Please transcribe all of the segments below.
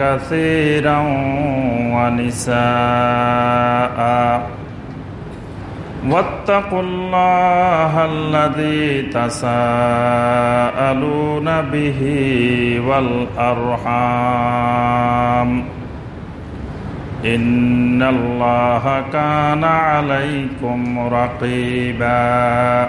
كثيرا ونساء. واتقوا الله الذي تساءلون به والأرحام. إن الله كان عليكم رقيبا.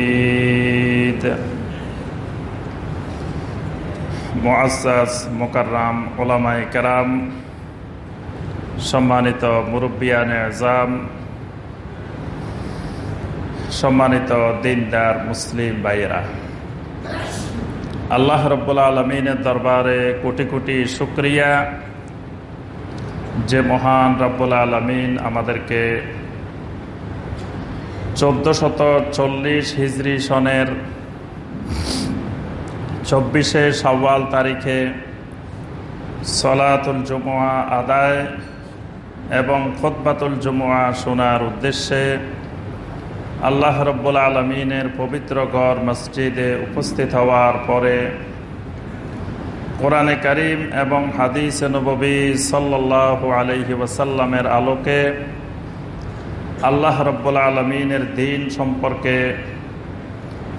মুআসাস মোকাররাম ওলামাই কেরাম, সম্মানিত মুরব্বিয়ান আজাম সম্মানিত দিনদার মুসলিম ভাইয়েরা। আল্লাহ রব্বুল্লা আলমিনের দরবারে কোটি কোটি শুক্রিয়া। যে মহান রব্বুল আলমিন আমাদেরকে চোদ্দশত চল্লিশ হিজরি সনের চব্বিশে সওয়াল তারিখে সলাতুল জুমুয়া আদায় এবং খোদবাতুল জুমুয়া শোনার উদ্দেশ্যে আল্লাহ রব্বুল আলমিনের পবিত্র গড় মসজিদে উপস্থিত হওয়ার পরে কোরআনে করিম এবং হাদিস নবী সাল্লাহ আলহি ওসাল্লামের আলোকে আল্লাহ রব্বুল আলমিনের দিন সম্পর্কে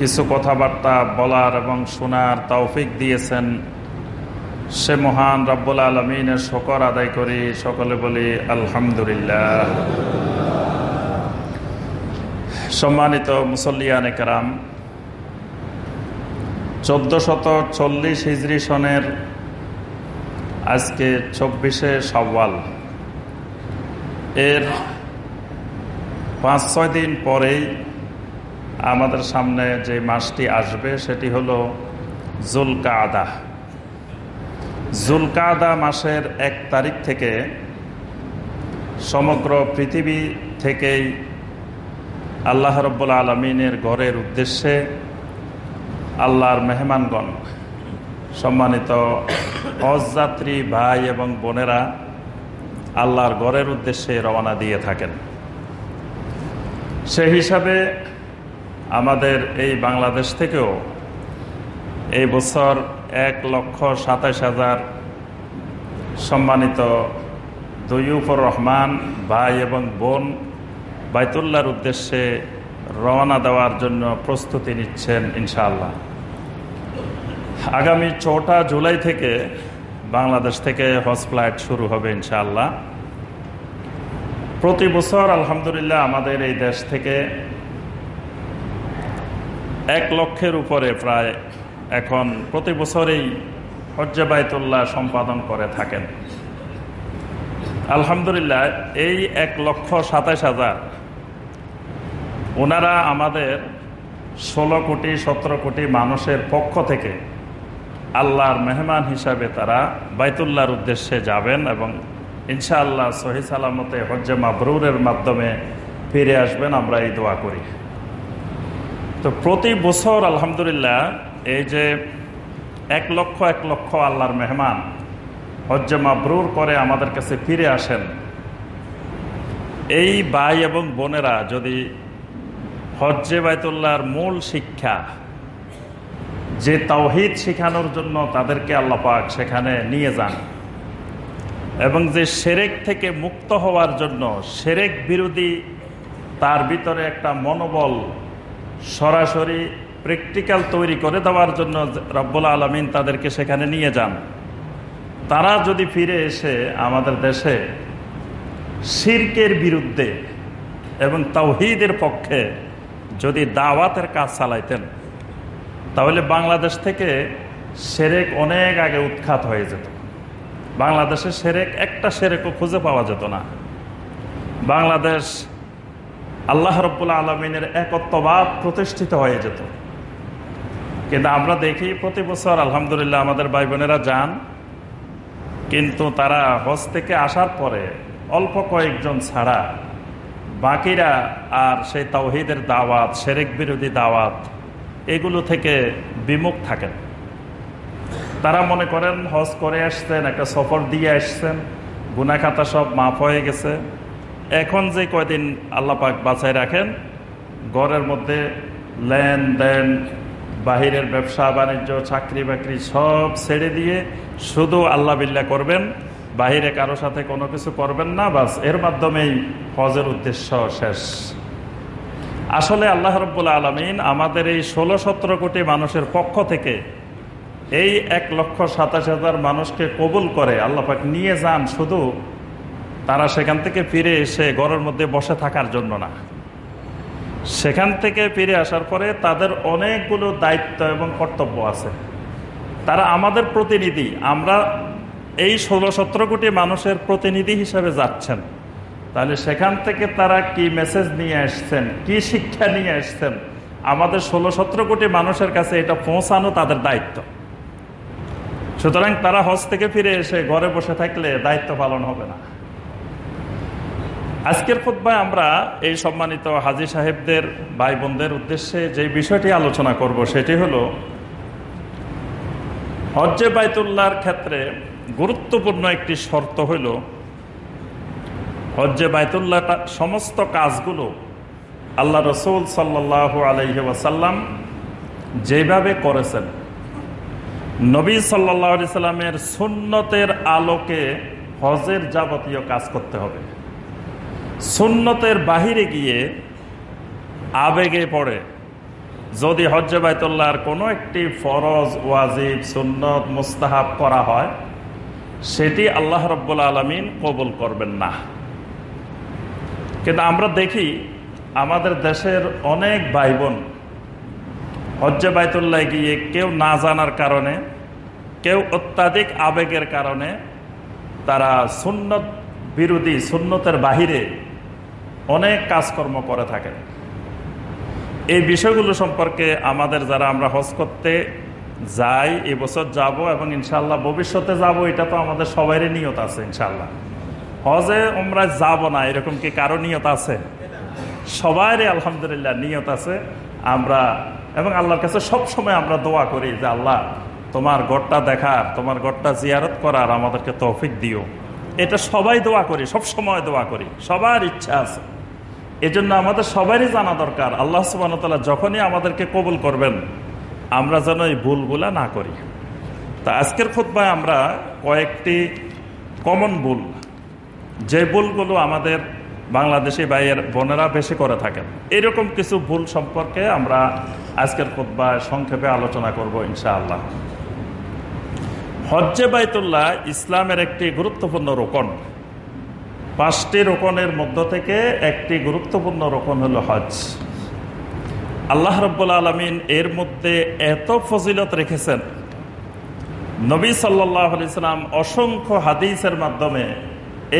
কিছু কথাবার্তা বলার এবং শোনার তৌফিক দিয়েছেন। সে মহান রব্বুল আলমিনের শকর আদায় করি, সকলে বলি আলহামদুলিল্লাহ। সম্মানিত মুসল্লিয়ান কারাম, চোদ্দশত চল্লিশ হিজড়ি সনের আজকে চব্বিশে সওয়াল এর পাঁচ ছয় দিন পরেই আমাদের সামনে যে মাসটি আসবে সেটি হলো জুলকাদা। জুলকাদা মাসের এক তারিখ থেকে সমগ্র পৃথিবী থেকেই আল্লাহ রব্বুল আলমিনের গড়ের উদ্দেশ্যে আল্লাহর মেহমানগণ, সম্মানিত হজযাত্রী ভাই এবং বোনেরা আল্লাহর গড়ের উদ্দেশ্যে রওনা দিয়ে থাকেন। সে হিসাবে আমাদের এই বাংলাদেশ থেকেও এই বছর এক লক্ষ সাতাশ হাজার সম্মানিত দইউফর রহমান ভাই এবং বোন বাইতুল্লাহর উদ্দেশ্যে রওনা দেওয়ার জন্য প্রস্তুতি নিচ্ছেন ইনশাআল্লাহ। আগামী চৌঠা জুলাই থেকে বাংলাদেশ থেকে হজ ফ্লাইট শুরু হবে ইনশাআল্লাহ। প্রতি বছর আলহামদুলিল্লাহ আমাদের এই দেশ থেকে এক লক্ষের উপরে প্রায় এখন প্রতি বছরেই হজ্জে বাইতুল্লাহ সম্পাদন করে থাকেন। আলহামদুলিল্লাহ, এই এক লক্ষ সাতাশ হাজার ওনারা আমাদের ষোলো কোটি, সতেরো কোটি মানুষের পক্ষ থেকে আল্লাহর মেহমান হিসাবে তারা বাইতুল্লাহর উদ্দেশ্যে যাবেন এবং ইনশাআল্লাহ সহি সালামতে হজ্জে মাবরুরের মাধ্যমে ফিরে আসবেন। আমরা এই দোয়া করি। তো প্রতি বছর আলহামদুলিল্লাহ এই যে এক লক্ষ এক লক্ষ আল্লাহর মেহমান হজ্জে মাবরুর করে আমাদের কাছে ফিরে আসেন। এই ভাই এবং বোনেরা যদি হজ্জে বাইতুল্লাহর মূল শিক্ষা, যে তাওহিদ শেখানোর জন্য তাদেরকে আল্লাপাক সেখানে নিয়ে যান এবং যে সেরেক থেকে মুক্ত হওয়ার জন্য, সেরেক বিরোধী তার ভিতরে একটা মনোবল সরাসরি প্র্যাকটিক্যাল তৈরি করে দেওয়ার জন্য রব্বুল আলমিন তাদেরকে সেখানে নিয়ে যান। তারা যদি ফিরে এসে আমাদের দেশে শির্কের বিরুদ্ধে এবং তাওহিদের পক্ষে যদি দাওয়াতের কাজ চালাইতেন, তাহলে বাংলাদেশ থেকে সেরেক অনেক আগে উৎখাত হয়ে যেত। বাংলাদেশে সেরেক একটা সেরেকও খুঁজে পাওয়া যেত না। বাংলাদেশ আল্লাহ রব্বুল্লা আলমিনের একত্ববাদ প্রতিষ্ঠিত হয়ে যেত। কিন্তু আমরা দেখি প্রতি বছর আলহামদুলিল্লাহ আমাদের ভাই বোনেরা যান, কিন্তু তারা হজ থেকে আসার পরে অল্প কয়েকজন ছাড়া বাকিরা আর সেই তাওহিদের দাওয়াত, সেরেক বিরোধী দাওয়াত, এগুলো থেকে বিমুখ থাকেন। তারা মনে করেন হজ করে আসছেন, একটা সফর দিয়ে আসছেন গুনাখাতা সব মাফ হয়ে গেছে। এখন যে কয়দিন আল্লাপাক বাছাই রাখেন গড়ের মধ্যে লেনদেন, বাহিরের ব্যবসা, বাণিজ্য, চাকরি বাকরি সব ছেড়ে দিয়ে শুধু আল্লাহ বিল্লা করবেন, বাহিরে কারও সাথে কোনো কিছু করবেন না, বাসের মাধ্যমেই হজের উদ্দেশ্য শেষ। আসলে আল্লাহ রব্বুল্লা আলমিন আমাদের এই ষোলো সতেরো কোটি মানুষের পক্ষ থেকে এই এক লক্ষ সাতাশ হাজার মানুষকে কবুল করে আল্লাপাক নিয়ে যান শুধু তারা সেখান থেকে ফিরে এসে ঘরের মধ্যে বসে থাকার জন্য না। সেখান থেকে ফিরে আসার পরে তাদের অনেকগুলো দায়িত্ব এবং কর্তব্য আছে। তারা আমাদের প্রতিনিধি, আমরা এই ষোলো সতেরো কোটি মানুষের প্রতিনিধি হিসেবে যাচ্ছেন। তাহলে সেখান থেকে তারা কি মেসেজ নিয়ে আসছেন, কি শিক্ষা নিয়ে আসছেন? আমাদের ষোলো সতেরো কোটি মানুষের কাছে এটা পৌঁছানো তাদের দায়িত্ব। সুতরাং তারা হজ থেকে ফিরে এসে ঘরে বসে থাকলে দায়িত্ব পালন হবে না। আজকের খুদ্ায় আমরা এই সম্মানিত হাজি সাহেবদের ভাই বোনদের উদ্দেশ্যে যে বিষয়টি আলোচনা করব, সেটি হল হজ্জে বাইতুল্লাহর ক্ষেত্রে গুরুত্বপূর্ণ একটি শর্ত হইল, হজ্জে বাইতুল্লাহটা সমস্ত কাজগুলো আল্লাহ রসুল সাল্লাহ আলহি ওয়াসাল্লাম যেভাবে করেছেন, নবী সাল্লাহ সাল্লামের সুন্নতের আলোকে হজের যাবতীয় কাজ করতে হবে। সুন্নতের বাহিরে গিয়ে আবেগে পড়ে। যদি হজ্জে বাইতুল্লাহর কোনো একটি ফরজ, ওয়াজিব, সুন্নত, মুস্তাহাব করা হয়, সেটি আল্লাহ রব্বুল আলমিন কবুল করবেন না। কিন্তু আমরা দেখি আমাদের দেশের অনেক ভাই বোন হজ্জে বাইতুল্লাহ গিয়ে কেউ না জানার কারণে, কেউ অত্যাধিক আবেগের কারণে তারা সুন্নত বিরোধী, সুন্নতের বাহিরে অনেক কাজকর্ম করে থাকেন এই বিষয়গুলো সম্পর্কে আমাদের যারা আমরা হজ করতে যাই এবছর যাব এবং ইনশাল্লাহ ভবিষ্যতে যাব, এটা তো আমাদের সবারই নিয়ত আছে ইনশাল্লাহ হজে আমরা যাব না, এরকম কি কারও নিয়ত আছে? সবারই আলহামদুলিল্লাহ নিয়ত আছে। আমরা, এবং আল্লাহর কাছে সব সময় আমরা দোয়া করি যে আল্লাহ, তোমার গড়টা দেখার, তোমার গড়টা জিয়ারত করার আমাদেরকে তৌফিক দিও। এটা সবাই দোয়া করি, সব সময় দোয়া করি, সবার ইচ্ছা আছে। এজন্য আমাদের সবারই জানা দরকার, আল্লাহ সুবাহতাল্লাহ যখনই আমাদেরকে কবুল করবেন, আমরা যেন এই ভুলগুলা না করি। তা আজকের খোদ্ায় আমরা কয়েকটি কমন ভুল, যে ভুলগুলো আমাদের বাংলাদেশি ভাইয়ের বোনেরা বেশি করে থাকেন, এরকম কিছু ভুল সম্পর্কে আমরা আজকের খোদ্ায় সংক্ষেপে আলোচনা করব ইনশাআল্লাহ। হজ্জে বাইতুল্লাহ ইসলামের একটি গুরুত্বপূর্ণ রোকন। পাঁচটি রোকনের মধ্য থেকে একটি গুরুত্বপূর্ণ রোকন হলো হজ আল্লাহ রব্বুল আলমিন এর মধ্যে এত ফজিলত রেখেছেন। নবী সাল্লাম অসংখ্য হাদিসের মাধ্যমে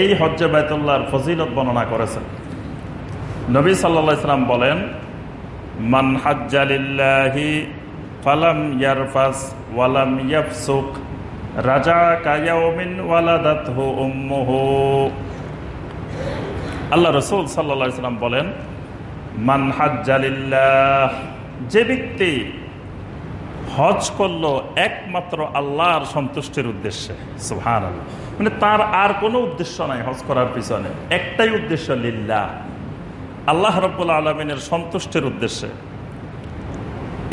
এই হজ্জে বাইতুল্লাহর ফজিলত বর্ণনা করেছেন। নবী সাল্লাম বলেন, মান হাজ্জালিল্লাহি ফালাম ইয়ারফাস ওয়ালাম ইয়াফসুক। রাজা কায়াউমিন আল্লাহ রসুল সাল্লাম বলেন, মান হাজ্জালিল্লাহ যে ব্যক্তি হজ করল একমাত্র আল্লাহর সন্তুষ্টির উদ্দেশ্যে সুহান মানে তার আর কোনো উদ্দেশ্য নাই হজ করার পিছনে। একটাই উদ্দেশ্য লিল্লা আল্লাহ রব্বুল্লা আলমিনের সন্তুষ্টির উদ্দেশ্যে।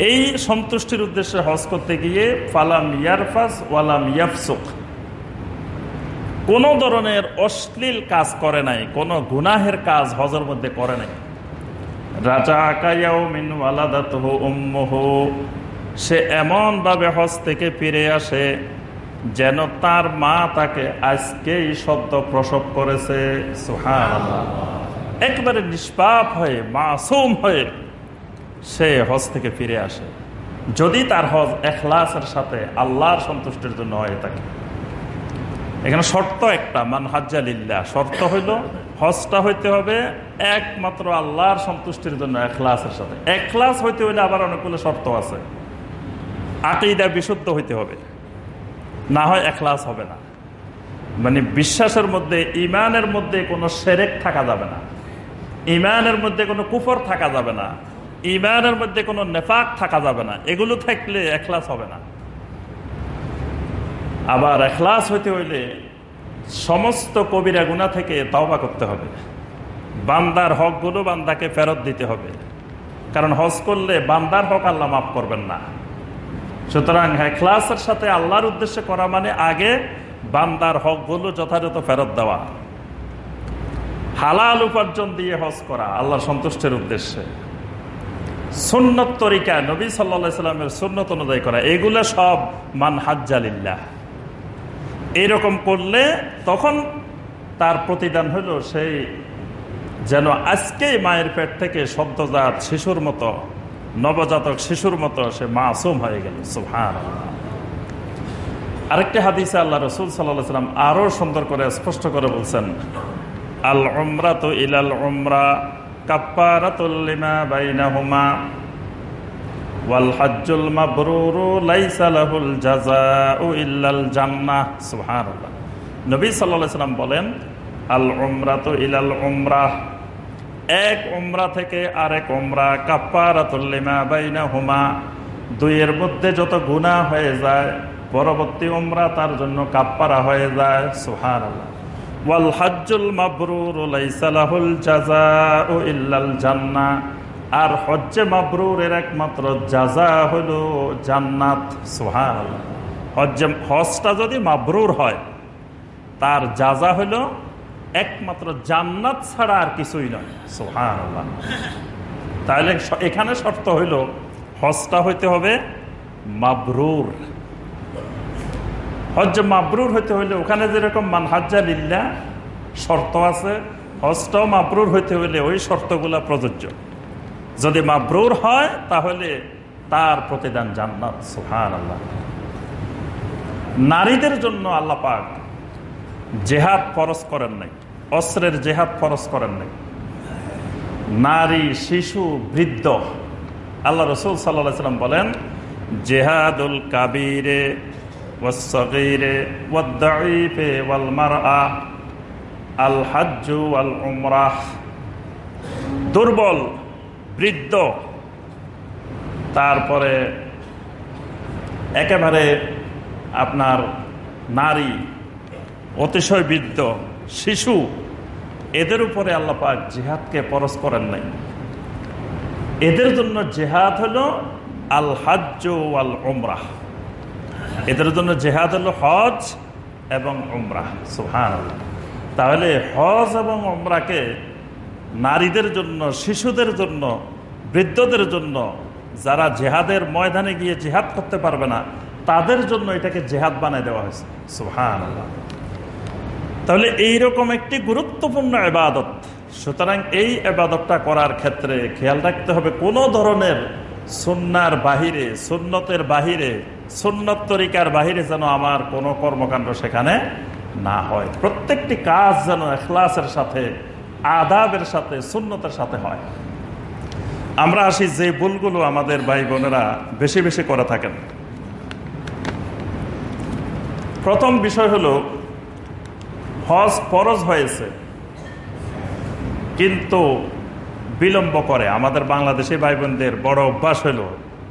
এই সন্তুষ্টির উদ্দেশ্যে হজ করতে গিয়ে ফালাম ইয়ারফাস ওয়ালাম ইয়াফসুক। কোন ধরনের অশ্লীল কাজ করে নাই, কোন গুনাহের কাজ হজের মধ্যে করে নাই। রাজা আকাইয়াও মিন ওয়ালাদাত সে এমনভাবে হজ থেকে ফিরে আসে যেন তার মা তাকে আজকেই সদ্য প্রসব করেছে। সোহান একবারে নিষ্পাপ হয়ে, মাসুম হয়ে সে হজ থেকে ফিরে আসে। যদি তার হজ এখলাসের সাথে আল্লাহর সন্তুষ্টির জন্য হয়ে থাকে। এখানে শর্ত একটা, মান হাজ্জালিল্লা শর্ত হইল, হজটা হইতে হবে একমাত্র আল্লাহর সন্তুষ্টির জন্য এখলাসের সাথে। এখলাস হইতে হইলে আবার অনেকগুলো শর্ত আছে। আকিদা বিশুদ্ধ হইতে হবে। না হয় এখলাস হবে না। মানে বিশ্বাসের মধ্যে ইমানের মধ্যে কোনো সেরেক থাকা যাবে না। ইমানের মধ্যে কোনো কুফর থাকা যাবে না। ইমানের মধ্যে কোনো নেফাক থাকা যাবে না। এগুলো থাকলে এখলাস হবে না। আবার এখলাস হইতে হইলে সমস্ত কবিরা গুণা থেকে তওবা করতে হবে। বান্দার হকগুলো বান্দাকে ফেরত দিতে হবে। কারণ হজ করলে বান্দার হক আল্লাহ মাফ করবেন না। সুতরাং এখলাসের সাথে আল্লাহর উদ্দেশ্যে করা মানে আগে বান্দার হকগুলো যথাযথ ফেরত দেওয়া। হালাল উপার্জন দিয়ে হজ করা, আল্লাহর সন্তুষ্টের উদ্দেশ্যে। সুন্নত তরিকা, নবী সাল্লা সাল্লামের সুন্নত অনুযায়ী করা। এগুলো সব মান হাজ্জালিল্লাহ এইরকম করলে তখন তার প্রতিদান হইল সেই যেন আজকেই মায়ের পেট থেকে শব্দজাত শিশুর মতো, নবজাতক শিশুর মতো সে মাসুম হয়ে গেল। সুহান আরেকটি হাদিসে আল্লাহ রসুল সাল্লাহ সাল্লাম আরও সুন্দর করে স্পষ্ট করে বলছেন আল উমরা তো ইলাল উমরা কাপ্পারাতুল্লিমা ইল্লাল নবী বলেন, আল ইলাল উমরাহ এক উমরা থেকে আরেক উমরা, কাপ্পারাতুল লিমা বাইনাহুমা। দুইয়ের মধ্যে যত গুনাহ হয়ে যায়, পরবর্তী উমরা তার জন্য কাপ্পারা হয়ে যায়। সুবহানাল্লাহ। ওয়াল হাজ্জুল মাবরুর লাইসা লাহুল জাযাউ ইল্লাল জান্নাহ। আর হজ্জে মাবরুরের একমাত্র যাজা হলো জান্নাত সোহান হজ্জে, হজটা যদি মাবরুর হয়, তার যাজা হলো একমাত্র জান্নাত ছাড়া আর কিছুই নয় সোহান তাহলে এখানে শর্ত হইল, হজটা হইতে হবে মাবরুর। হজ মাবরুর হইতে হইলে ওখানে যেরকম মানহাজ্জা লিল্লা, শর্ত আছে হজটাও মাবরুর হইতে হইলে ওই শর্তগুলা প্রযোজ্য। যদি মাবরুর হয়, তাহলে তার প্রতিদান জান্নাত সুহান আল্লাহ নারীদের জন্য আল্লাহ পাক জেহাদ ফরস করেন নাই, অস্ত্রের জেহাদ ফরস করেন নাই। নারী, শিশু, বৃদ্ধ, আল্লাহ রসুল সাল্লাহ সাল্লাম বলেন, জেহাদুল কাবিরে হাজ্জু দুর্বল, বৃদ্ধ। তারপরে একেবারে আপনার নারী, অতিশয় বৃদ্ধ, শিশু, এদের উপরে আল্লাপাক জেহাদকে পরশ করেন নাই। এদের জন্য জেহাদ হলো আল হাজ আল উমরাহ এদের জন্য জেহাদ হলো হজ এবং উমরাহ সুহান তাহলে হজ এবং উমরাকে নারীদের জন্য, শিশুদের জন্য, বৃদ্ধদের জন্য যারা জেহাদের ময়দানে গিয়ে জেহাদ করতে পারবে না, তাদের জন্য এটাকে জেহাদ বানায় দেওয়া হয়েছে সুহান তাহলে এইরকম একটি গুরুত্বপূর্ণ এবাদত সুতরাং এই এবাদতটা করার ক্ষেত্রে খেয়াল রাখতে হবে কোনো ধরনের সুন্নার বাহিরে, সুন্নতের বাহিরে সুন্নত তরিকার বাহিরে যেন আমার কোনো কর্মকাণ্ড সেখানে না হয়। প্রত্যেকটি কাজ যেন এখলাসের সাথে, আদাবের সাথে, সুন্নতের সাথে হয়। আমরা আসি যে ভুলগুলো আমাদের ভাই বোনেরা বেশি বেশি করে থাকেন। প্রথম বিষয় হলো, হজ ফরজ হয়েছে, কিন্তু বিলম্ব করে। আমাদের বাংলাদেশি ভাই বোনদের বড় অভ্যাস হলো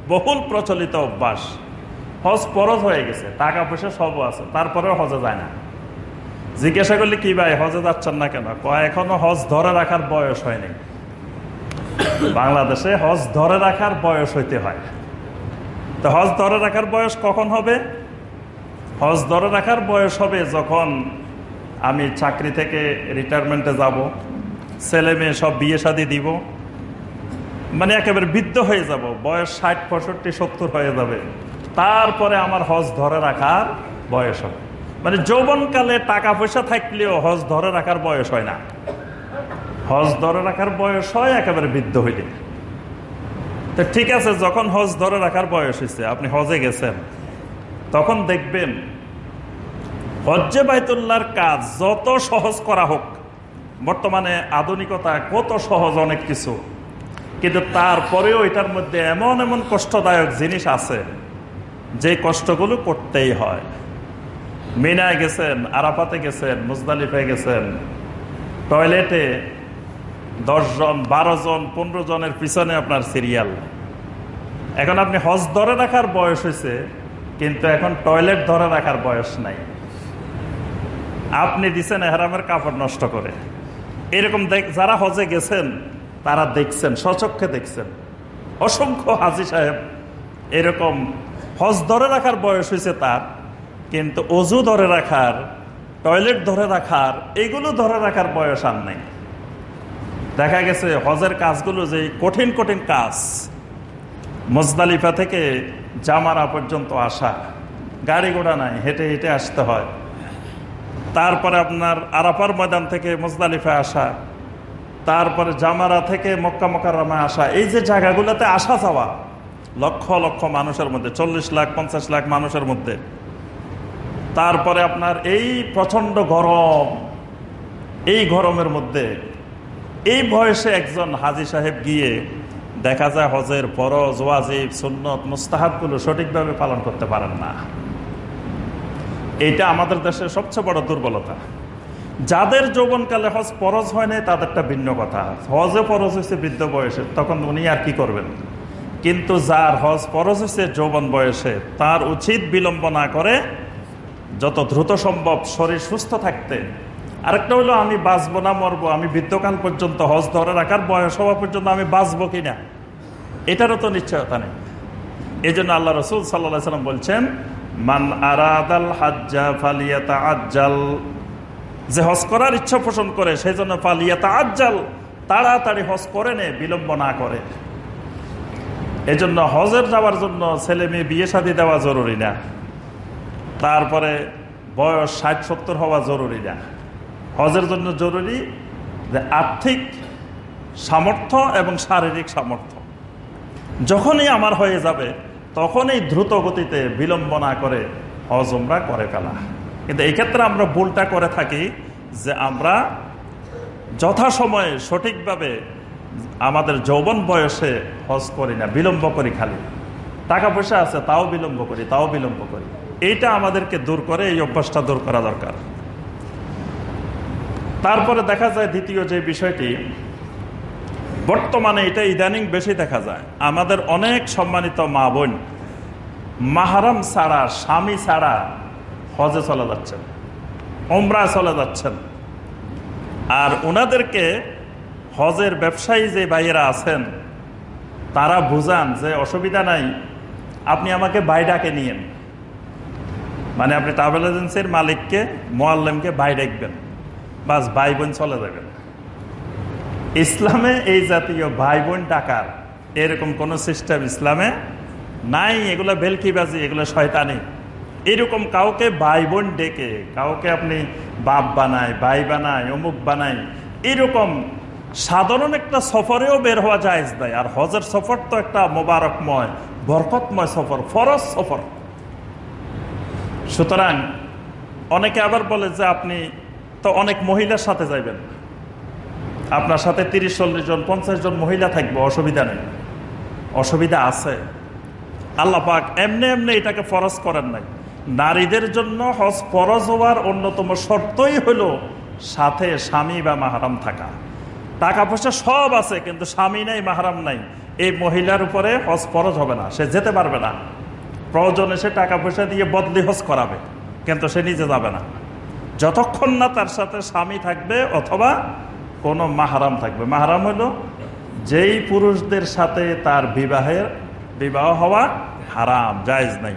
বহুল প্রচলিত অভ্যাস। হজ ফরজ হয়ে গেছে, টাকা পয়সা সব আছে, তারপরেও হজে যায় না। জিজ্ঞাসা করলে কি ভাই, হজে যাচ্ছেন না কেন? এখনও হজ ধরে রাখার বয়স হয়নি। বাংলাদেশে হজ ধরে রাখার বয়স হইতে হয়। তো হজ ধরে রাখার বয়স কখন হবে? হজ ধরে রাখার বয়স হবে যখন আমি চাকরি থেকে রিটায়ারমেন্টে যাব, ছেলে মেয়ে সব বিয়ে শাদি দিব মানে একেবারে বৃদ্ধ হয়ে যাব, বয়স ষাট, পঁয়ষট্টি, সত্তর হয়ে যাবে। তারপরে আমার হজ ধরে রাখার বয়স হবে। মানে যৌবনকালে টাকা পয়সা থাকলেও হজ ধরে রাখার বয়স হয় না। হজ ধরে রাখার বয়স হয়, একেবারে বৃদ্ধ হইলে। তো ঠিক আছে, যখন হজ ধরে রাখার বয়স হয়েছে আপনি হজে গেছেন, তখন দেখবেন হজ্জে বাইতুল্লাহর কাজ যত সহজ করা হোক, বর্তমানে আধুনিকতা কত সহজ অনেক কিছু। কিন্তু তারপরেও এটার মধ্যে এমন এমন কষ্টদায়ক জিনিস আছে যে কষ্টগুলো করতেই হয়। মিনায় গেছেন, আরাফাতে গেছেন মুজদালিফে গেছেন, টয়লেটে দশজন বারো জন পনেরো জনের পিছনে আপনার সিরিয়াল। এখন আপনি হজ ধরে রাখার বয়স হয়েছে, কিন্তু এখন টয়লেট ধরে রাখার বয়স নাই। আপনি দিচ্ছেন এহরামের কাপড় নষ্ট করে। এরকম যারা হজে গেছেন, তারা দেখছেন, সচক্ষে দেখছেন। অসংখ্য হাজি সাহেব এরকম হজ ধরে রাখার বয়স হয়েছে তার, কিন্তু অজু ধরে রাখার, টয়লেট ধরে রাখার, এগুলো ধরে রাখার বয়স আর নেই। দেখা গেছে হজের কাজগুলো যে কঠিন কঠিন কাজ, মজদালিফা থেকে জামারা পর্যন্ত আসা, গাড়ি ঘোড়া নাই, হেঁটে হেঁটে আসতে হয়। তারপরে আপনার আরাফার ময়দান থেকে মজদালিফা আসা, তারপরে জামারা থেকে মক্কা মকারামায় আসা, এই যে জায়গাগুলোতে আসা যাওয়া লক্ষ লক্ষ মানুষের মধ্যে, চল্লিশ লাখ, পঞ্চাশ লাখ মানুষের মধ্যে। তারপরে আপনার এই প্রচণ্ড গরম, এই গরমের মধ্যে, এই বয়সে একজন হাজি সাহেব গিয়ে দেখা যায় হজের ফরজ, ওয়াজিব, সুন্নত, মুস্তাহাবগুলো সঠিকভাবে পালন করতে পারেন না। এইটা আমাদের দেশের সবচেয়ে বড় দুর্বলতা। যাদের যৌবনকালে হজ ফরজ হয় নাই, তাদেরটা ভিন্ন কথা। হজে ফরজ হয়েছে বৃদ্ধ বয়সে, তখন উনি আর কি করবেন? কিন্তু যার হজ ফরজ হয়েছে, যৌবন বয়সে, তার উচিত বিলম্ব না করে যত দ্রুত সম্ভব শরীর সুস্থ থাকতে। আরেকটা হলো, আমি বাঁচবো না, মরবো, আমি বৃদ্ধকাল পর্যন্ত হজ ধরে রাখার বয়স হওয়া পর্যন্ত আমি বাঁচবো কিনা? এটারও তো নিশ্চয়তা নেই। এই জন্য আল্লাহ রসুল সাল্লাহ সাল্লাম বলছেন, মান আরাদাল হাজ্জা ফালিয়াতা আজ্জাল যে হজ করার ইচ্ছা পোষণ করে সেই জন্য ফালিয়াতা আজ্জাল তাড়াতাড়ি হজ করে নে, বিলম্ব না করে। এজন্য হজের যাওয়ার জন্য ছেলে মেয়ে বিয়ে শাদী দেওয়া জরুরি না। তারপরে বয়স ষাট, সত্তর হওয়া জরুরি না। হজের জন্য জরুরি যে আর্থিক সামর্থ্য এবং শারীরিক সামর্থ্য। যখনই আমার হয়ে যাবে, তখনই দ্রুত গতিতে বিলম্ব না করে হজ উমরা করে ফেলা। কিন্তু এই ক্ষেত্রে আমরা ভুলটা করে থাকি যে আমরা যথাসময়ে সঠিকভাবে আমাদের যৌবন বয়সে হজ করি না, বিলম্ব করি খালি। টাকা পয়সা আছে, তাও বিলম্ব করি, তাও বিলম্ব করি। এইটা আমাদেরকে দূর করে, এই অভ্যাসটা দূর করা দরকার। তারপরে দেখা যায় দ্বিতীয় যে বিষয়টি, বর্তমানে এটা ইদানিং বেশি দেখা যায়। আমাদের অনেক সম্মানিত মা বোন মাহারাম ছাড়া, স্বামী ছাড়া হজে চলে যাচ্ছেন ওমরা চলে যাচ্ছেন। আর ওনাদেরকে হজের ব্যবসায়ী যে ভাইয়েরা আছেন, তারা বুঝান যে অসুবিধা নাই, আপনি আমাকে বাইডাকে নিয়েন। মানে আপনি ট্রাভেল এজেন্সির মালিককে, মোয়াল্লেমকে বাই ডাকবেন। বাস ভাই বোন চলে যাবেন। ইসলামে এই জাতীয় ভাই বোন ডাকার এরকম কোন সিস্টেম ইসলামে নাই, এগুলো বেলকিবাজি, এগুলো শয়তানি। এরকম কাউকে ভাই বোন ডেকে, কাউকে আপনি বাপ বানায়, ভাই বানায়, অমুক বানায়, এরকম সাধারণ একটা সফরেও বের হওয়া যায় দেয় আর হজের সফর তো একটা মোবারকময়, বরকতময় সফর, ফরজ সফর। সুতরাং অনেকে আবার বলে যে আপনি তো অনেক মহিলার সাথে যাইবেন। আপনার সাথে তিরিশ, চল্লিশ জন, পঞ্চাশ জন মহিলা থাকবে, অসুবিধা নেই। অসুবিধা আছে। আল্লাহ পাক এমনি এমনি এটাকে ফরজ করেন নাই। নারীদের জন্য হজ ফরজ হওয়ার অন্যতম শর্তই হলো সাথে স্বামী বা মাহারাম থাকা। টাকা পয়সা সব আছে, কিন্তু স্বামী নাই, মাহারাম নাই। এই মহিলার উপরে হজ ফরজ হবে না, সে যেতে পারবে না। প্রয়োজনে সে টাকা পয়সা দিয়ে বদলি হজ করাবে, কিন্তু সে নিজে যাবে না। যতক্ষণ না তার সাথে স্বামী থাকবে অথবা কোনো মাহারাম থাকবে। মাহারাম হলো যেই পুরুষদের সাথে তার বিবাহের, বিবাহ হওয়া হারাম, জায়জ নাই।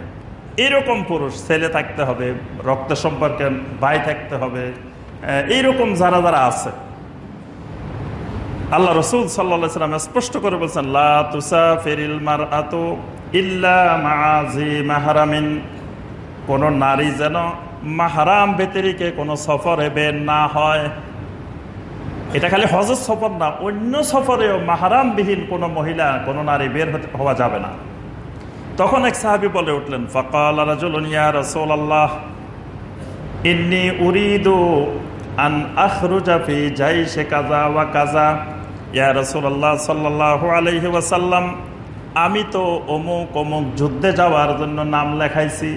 এরকম পুরুষ ছেলে থাকতে হবে, রক্ত সম্পর্কে ভাই থাকতে হবে এইরকম যারা যারা আছে। আল্লাহ রসুল সাল্লাম স্পষ্ট করে বলছেন লাতুসা ফেরিল মার আতো ইল্লা মাজি মাহারামিন। কোন নারী যেন মাহারাম ব্যতিরিকে কোনো সফরে বের না হয়। এটা খালি হজর সফর না, অন্য সফরেও মাহারামবিহীন কোনো মহিলা, কোনো নারী বের হওয়া যাবে না। তখন এক সাহাবি বলে উঠলেন, ফকাল রাজুলিয়া রসোল আল্লাহ ইন্নি উরিদু আন আখরুজাফি যাই সে কাজা ওয়া কাজা ইয়া আমি তো অমুক অমুক যুদ্ধে যাওয়ার জন্য নাম লেখাইছি।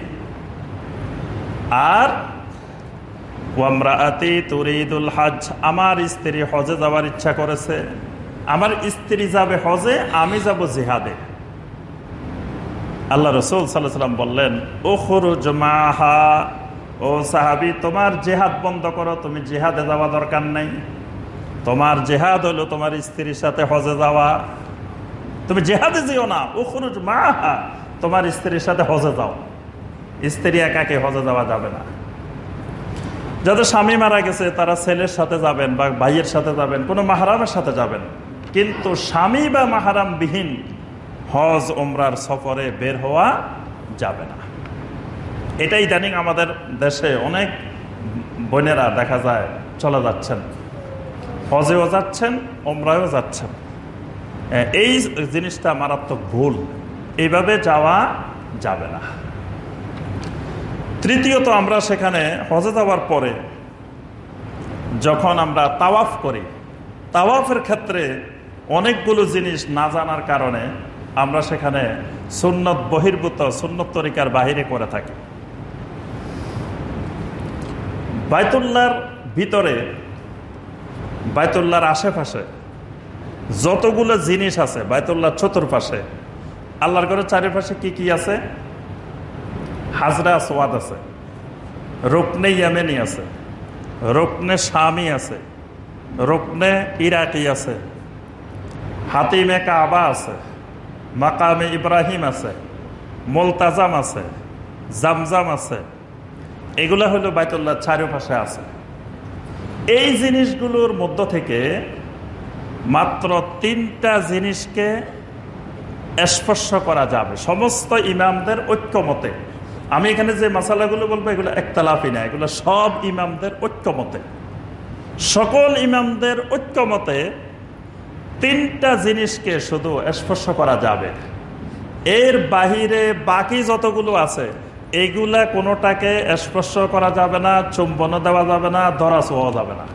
আর ওয়ামরাআতি তুরিদুল হজ আমার স্ত্রী হজে যাওয়ার ইচ্ছা করেছে। আমার স্ত্রী যাবে হজে আমি যাব জিহাদে। আল্লাহ রসুল সাল্লাম বললেন ও খরুজ মাহা, ও সাহাবি, তোমার জেহাদ বন্ধ করো, তুমি জেহাদে যাওয়া দরকার নাই। তোমার জেহাদ হলো তোমার স্ত্রীর সাথে হজে যাওয়া। তুমি জেহাদে যেও না। ও খরুজ মাহা তোমার স্ত্রীর সাথে হজে যাও। স্ত্রী একাকে হজে যাওয়া যাবে না। যাদের স্বামী মারা গেছে, তারা ছেলের সাথে যাবেন বা ভাইয়ের সাথে যাবেন, কোনো মাহারামের সাথে যাবেন। কিন্তু স্বামী বা মাহারাম বিহীন হজ ওমরার সফরে বের হওয়া যাবে না। এটাই ইদানিং আমাদের দেশে অনেক বোনেরা দেখা যায়, চলে যাচ্ছেন। হজেও যাচ্ছেন ওমরায়ও যাচ্ছেন। এই জিনিসটা মারাত্মক ভুল। এইভাবে যাওয়া যাবে না। তৃতীয়ত আমরা সেখানে হজে যাওয়ার পরে যখন আমরা তাওয়াফ করি, তাওয়াফের ক্ষেত্রে অনেকগুলো জিনিস না জানার কারণে আমরা সেখানে সুন্নত বহির্ভূত, সুন্নত তরিকার বাহিরে করে থাকি। বাইতুল্লার ভিতরে বাইতুল্লার আশেপাশে যতগুলো জিনিস আছে বাইতুল্লার চতুর্পাশে, আল্লাহর ঘরের চারিপাশে কি কি আছে? হাজরা সোয়াদ আছে। রোকনে ইয়ামেনি আছে। রোকনে শামি আছে। রোকনে ইরাকি আছে। হাতিমে কাবা আছে। মাকামে ইব্রাহিম আছে। মোলতাজাম আছে। জামজাম আছে। এগুলা হলো বাইতুল্লাহ চারিপাশে আছে। এই জিনিসগুলোর মধ্য থেকে মাত্র তিনটা জিনিসকে স্পর্শ করা যাবে। সমস্ত ইমামদের ঐক্যমতে। আমি এখানে যে মশালাগুলো বলব, এগুলো একতলাফি না, এগুলো সব ইমামদের ঐক্যমতে। সকল ইমামদের ঐক্যমতে তিনটা জিনিসকে শুধু স্পর্শ করা যাবে। এর বাহিরে বাকি যতগুলো আছে এইগুলা কোনোটাকে স্পর্শ করা যাবে না, চুম্বন দেওয়া যাবে না, ধরা ছোঁয়া যাবে না।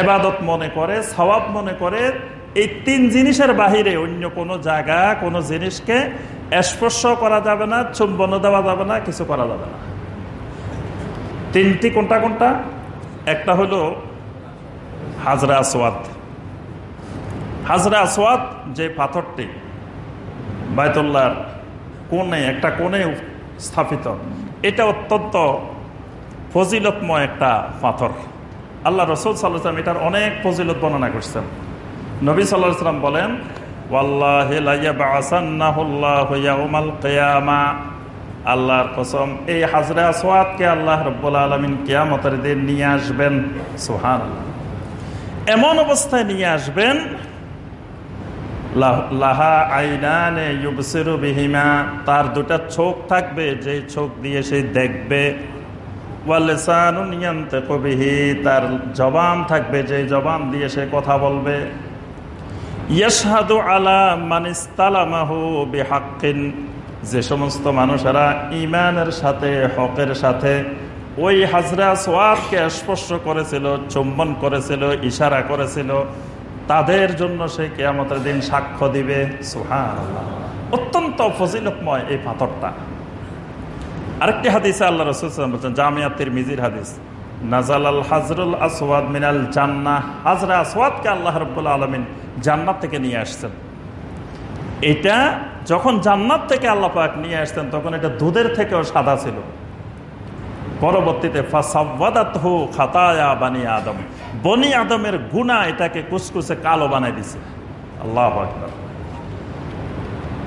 এবাদত মনে করে সবাব মনে করে, এই তিন জিনিসের বাহিরে অন্য কোনো জায়গা, কোনো জিনিসকে স্পর্শ করা যাবে না, চুম্বন দেওয়া যাবে না, কিছু করা যাবে না। তিনটি কোনটা কোনটা? একটা হলো হাজরা আসওয়াদ। হাজরা আসওয়াদ যে পাথরটি বায়তুল্লাহর কোণে, একটা কোণে স্থাপিত। এটা অত্যন্ত ফজিলতময় একটা পাথর। আল্লাহ রসুল সাল্লাম এটার অনেক ফজিলত বর্ণনা করছেন। নবী সাল্লাম বলেন আল্লাহর কসম, এই হাজরা সোয়াদকে আল্লাহ রব্বুল আলমিন কেয়ামতের দিন নিয়ে আসবেন। সোহান এমন অবস্থায় নিয়ে আসবেন লাহা আইনানে বিহিমা, তার দুটা চোখ থাকবে যে চোখ দিয়ে সে দেখবে। তার জবান থাকবে যে জবান দিয়ে সে কথা বলবে। ইয়াসাদু আলা মানিস্তালামাহু বিহাক্কিন, যে সমস্ত মানুষেরা ইমানের সাথে, হকের সাথে, ওই হাজরা সোয়াদকে স্পর্শ করেছিল, চুম্বন করেছিল, ইশারা করেছিল তাদের জন্য সে কেয়ামতের দিন সাক্ষ্য দিবে। সুহান অত্যন্ত ফজিলতময় এই পাথরটা। আরেকটি হাদিসে আল্লাহ রসুল বলছেন জামিয়াতির মিজির হাদিস নাজাল আল হাজরুল আসওয়াদ মিনাল জান্না হাজরা আসওয়াদকে আল্লাহ আলমিন জান্নাত থেকে নিয়ে আসছেন। এটা যখন জান্নাত থেকে নিয়ে আসতেন, তখন এটা দুধের থেকেও সাদা ছিল। পরবর্তীতে বানি আদম। বনি আদমের গুণা এটাকে কুসকুসে কালো বানাই দিছে। আল্লাহ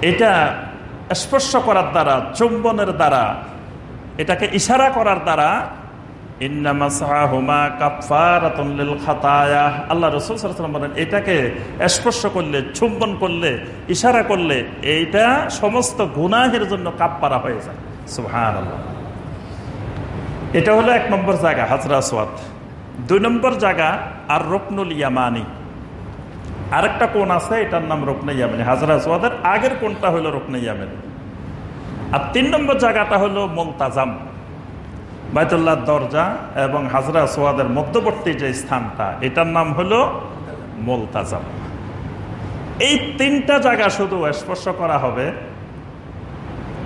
এটা স্পর্শ করার দ্বারা, চুম্বনের দ্বারা, এটাকে ইশারা করার দ্বারা আল্লাহ রসুল বলেন, এটাকে স্পর্শ করলে, চুম্বন করলে, ইশারা করলে, এইটা সমস্ত গুনাহের জন্য কাপ্পারা হয়ে যায়। সুহান আল্লাহ এটা হলো এক নম্বর জায়গা, হাজরা সোয়াদ দুই নম্বর জায়গা আর রকনুল ইয়ামানি। আরেকটা কোন আছে, এটার নাম রকনে ইয়ামানি, হাজরা সোয়াদের আগের কোনটা হলো রকনে ইয়ামানি। আর তিন নম্বর জায়গাটা হলো মোলতাজাম বাইতুল্লাহ দরজা এবং হাজরা সোয়াদের মধ্যবর্তী যে স্থানটা, এটার নাম হলো মোলতাজাম। এই তিনটা জায়গা শুধু স্পর্শ করা হবে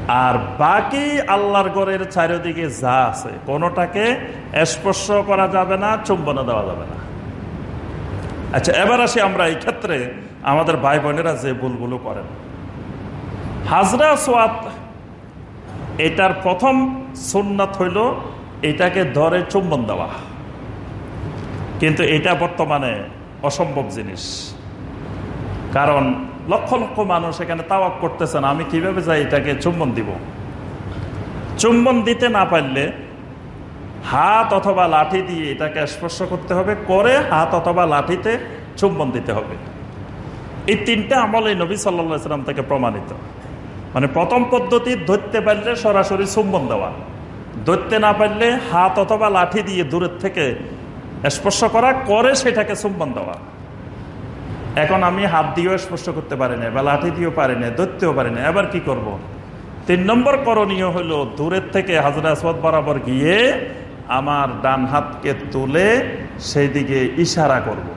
আর বাকি আল্লাহর গড়ের চারিদিকে যা আছে, কোনোটাকে স্পর্শ করা যাবে না, চুম্বন দেওয়া যাবে না। আচ্ছা এবার আসি আমরা এই ক্ষেত্রে আমাদের ভাই বোনেরা যে ভুলগুলো করেন। হাজরা সোয়াত, এটার প্রথম সুন্নাত হইল এটাকে ধরে চুম্বন দেওয়া। কিন্তু এটা বর্তমানে অসম্ভব জিনিস। কারণ লক্ষ লক্ষ মানুষ এখানে তাওয়াক করতেছেন আমি কীভাবে যাই এটাকে চুম্বন দিব? চুম্বন দিতে না পারলে হাত অথবা লাঠি দিয়ে এটাকে স্পর্শ করতে হবে, করে হাত অথবা লাঠিতে চুম্বন দিতে হবে। এই তিনটা আমল এই নবী সাল্লাম থেকে প্রমাণিত। মানে প্রথম পদ্ধতি, ধরতে পারলে সরাসরি চুম্বন দেওয়া। ধরতে না পারলে হাত অথবা লাঠি দিয়ে দূরের থেকে স্পর্শ করা, করে সেটাকে চুম্বন দেওয়া। এখন আমি হাত দিয়েও স্পর্শ করতে পারি না, বা লাঠি দিয়েও পারি না, ধরতেও পারি না, এবার কি করব। তিন নম্বর করণীয় হলো দূরের থেকে হাজরা আসবাদ বরাবর গিয়ে আমার ডান হাতকে তুলে সেই দিকে ইশারা করব।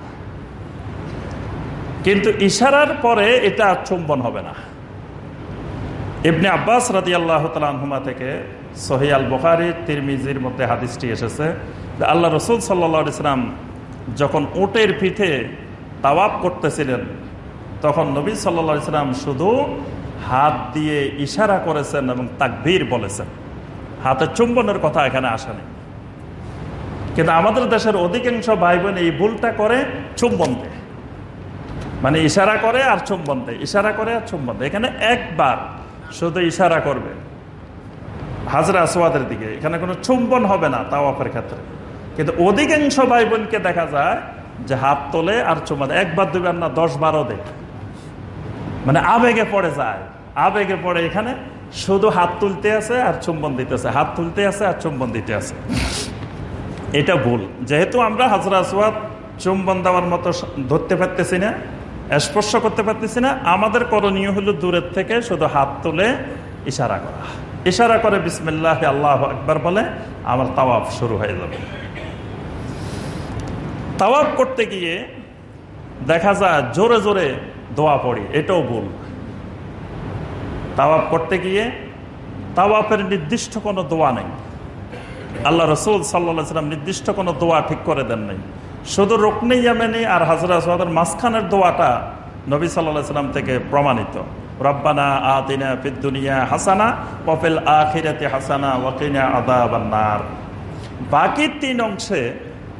কিন্তু ইশারার পরে এটা চুম্বন হবে না ইবনে আব্বাস রাজি আল্লাহ তালহুমা থেকে সহিয়াল বখারি তিরমিজির মধ্যে হাদিসটি এসেছে আল্লাহ রসুল সাল্লা ইসলাম যখন উটের পিঠে তাওয়াব করতেছিলেন। তখন নবী সাল্লা ইসলাম শুধু হাত দিয়ে ইশারা করেছেন এবং তাকবীর বলেছেন। হাতে চুম্বনের কথা এখানে আসেনি। কিন্তু আমাদের দেশের অধিকাংশ ভাই বোন এই ভুলটা করে চুম্বন দেয়। মানে ইশারা করে আর চুম্বন দেয়। ইশারা করে আর চুম্বন দেয়। এখানে একবার শুধু ইশারা করবে। হাজরা আসওয়াদের দিকে। এখানে কোনো চুম্বন হবে না তাওয়াফের ক্ষেত্রে। কিন্তু অধিকাংশ ভাই বোনকে দেখা যায় যে হাত তোলে আর চুম্বন একবার দুবার না দশ বারো দে মানে আবেগে পড়ে যায়। আবেগে পড়ে এখানে শুধু হাত তুলতে আছে আর চুম্বন দিতেছে হাত তুলতে আছে আর চুম্বন দিতে আছে। এটা ভুল। যেহেতু আমরা হাজরা চুম্বন দেওয়ার মতো ধরতে পারতেছি না, স্পর্শ করতে পারতেছি না, আমাদের করণীয় হলো দূরের থেকে শুধু হাত তুলে ইশারা করা। ইশারা করে বিসমিল্লাহ, আল্লাহ একবার বলে আমার তাওয়াফ শুরু হয়ে যাবে। তাওয়াফ করতে গিয়ে দেখা যায় জোরে জোরে দোয়া পড়ি, এটাও ভুল। তাওয়াফ করতে গিয়ে তাওয়াফের নির্দিষ্ট কোনো দোয়া নেই। আল্লাহ রসুল সাল্লা সাল্লাম নির্দিষ্ট কোনো দোয়া ঠিক করে দেন নাই। শুধু রুকনে ইয়ামেনি আর হাজরা সোহাদের মাঝখানের দোয়াটা নবী সাল্লাহ সাল্লাম থেকে প্রমাণিত। রব্বানা আতিনা ফিদ্দুনিয়া হাসানা কফেল আখিরাতে হাসানা ওয়াকিনা আদা বান্নার বাকি তিন অংশে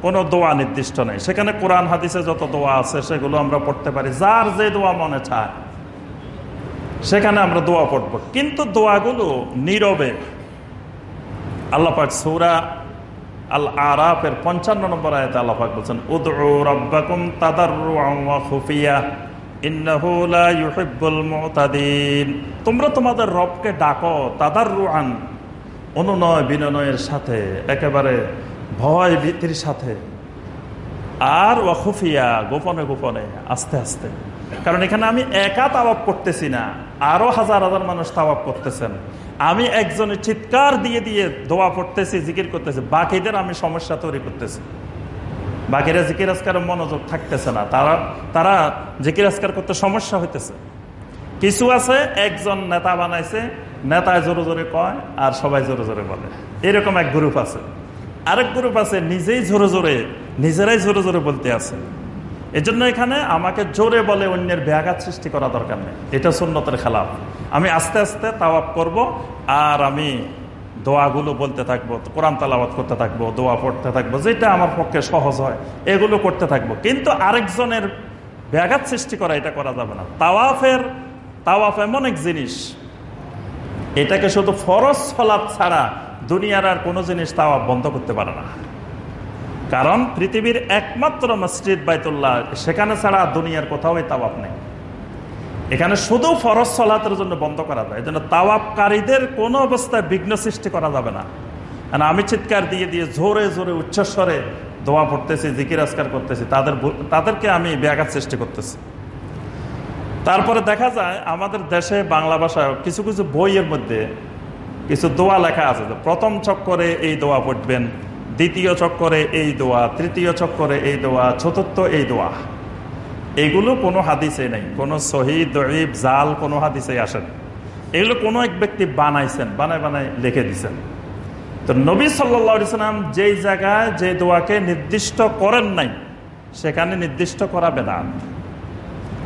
কোনো দোয়া নির্দিষ্ট নেই। সেখানে কোরআন হাদিসে যত দোয়া আছে, সেগুলো আমরা পড়তে পারি। যার যে দোয়া মনে চায়, সেখানে আমরা দোয়া পড়ব। কিন্তু দোয়াগুলো নীরবে। আল্লাপাক সৌরা আল আরাফের পঞ্চান্ন নম্বর আয়তে আল্লাপাক বলছেন উদু রব্বাকুম তাদার খুফিয়া তোমরা তোমাদের রবকে ডাকো তাদার রুআন অনুনয় বিনয়ের সাথে। একেবারে ভয় ভীতির সাথে। আর ওয়াখুফিয়া গোপনে গোপনে, আস্তে আস্তে। কারণ এখানে আমি একা তাওয়াব করতেছি না, আরও হাজার হাজার মানুষ তাওয়াব করতেছেন। আমি একজনের চিৎকার দিয়ে দিয়ে দোয়া পড়তেছি, জিকির করতেছি, বাকিদের আমি সমস্যা তৈরি করতেছি। বাকিরা জিকির আজকার মনোযোগ থাকতেছে না, তারা তারা জিকির আজকার করতে সমস্যা হইতেছে। কিছু আছে, একজন নেতা বানাইছে, নেতায় জোরে জোরে কয়, আর সবাই জোরে জোরে বলে। এরকম এক গ্রুপ আছে। আরেক গ্রুপ আছে, নিজেই জোরে জোরে, নিজেরাই জোরে জোরে বলতে আছে। এজন্য এখানে আমাকে জোরে বলে অন্যের ব্যাঘাত সৃষ্টি করা দরকার নেই। এটা সুন্নতের খেলাফ। আমি আস্তে আস্তে তাওয়াপ করব আর আমি দোয়াগুলো বলতে থাকব, কোরআন তালাবাদ করতে থাকব, দোয়া পড়তে থাকব, যেটা আমার পক্ষে সহজ হয়, এগুলো করতে থাকব। কিন্তু আরেকজনের ব্যাঘাত সৃষ্টি করা, এটা করা যাবে না। তাওয়াফের, তাওয়াফ এমন এক জিনিস, এটাকে শুধু ফরজ ফলাপ ছাড়া দুনিয়ার আর কোনো জিনিস তাওয়াফ বন্ধ করতে পারে না। কারণ পৃথিবীর একমাত্র মসজিদ বাইতুল্লাহ, সেখানে ছাড়া দুনিয়ার কোথাও তাওয়াফ নেই। এখানে শুধু ফরজ সলাতের জন্য বন্ধ করা যায়। এই জন্য তাওয়াবকারীদের কোনো অবস্থায় বিঘ্ন সৃষ্টি করা যাবে না। আমি চিৎকার দিয়ে দিয়ে জোরে জোরে উচ্চস্বরে দোয়া পড়তেছি, জিকির আসকার করতেছি, তাদের তাদেরকে আমি ব্যাঘাত সৃষ্টি করতেছি। তারপরে দেখা যায় আমাদের দেশে বাংলা ভাষায় কিছু কিছু বইয়ের মধ্যে কিছু দোয়া লেখা আছে প্রথম চক্করে এই দোয়া পড়বেন, দ্বিতীয় চক্করে এই দোয়া, তৃতীয় চক্করে এই দোয়া, চতুর্থ এই দোয়া। এগুলো কোনো হাদিসে নেই, কোনো শহীদ দরিব জাল কোনো হাদিসে আসেন এগুলো কোনো এক ব্যক্তি বানাইছেন, বানায় বানায় লিখে দিছেন। তো নবী সাল্লাম যেই জায়গায় যে দোয়াকে নির্দিষ্ট করেন নাই, সেখানে নির্দিষ্ট করা বেদাত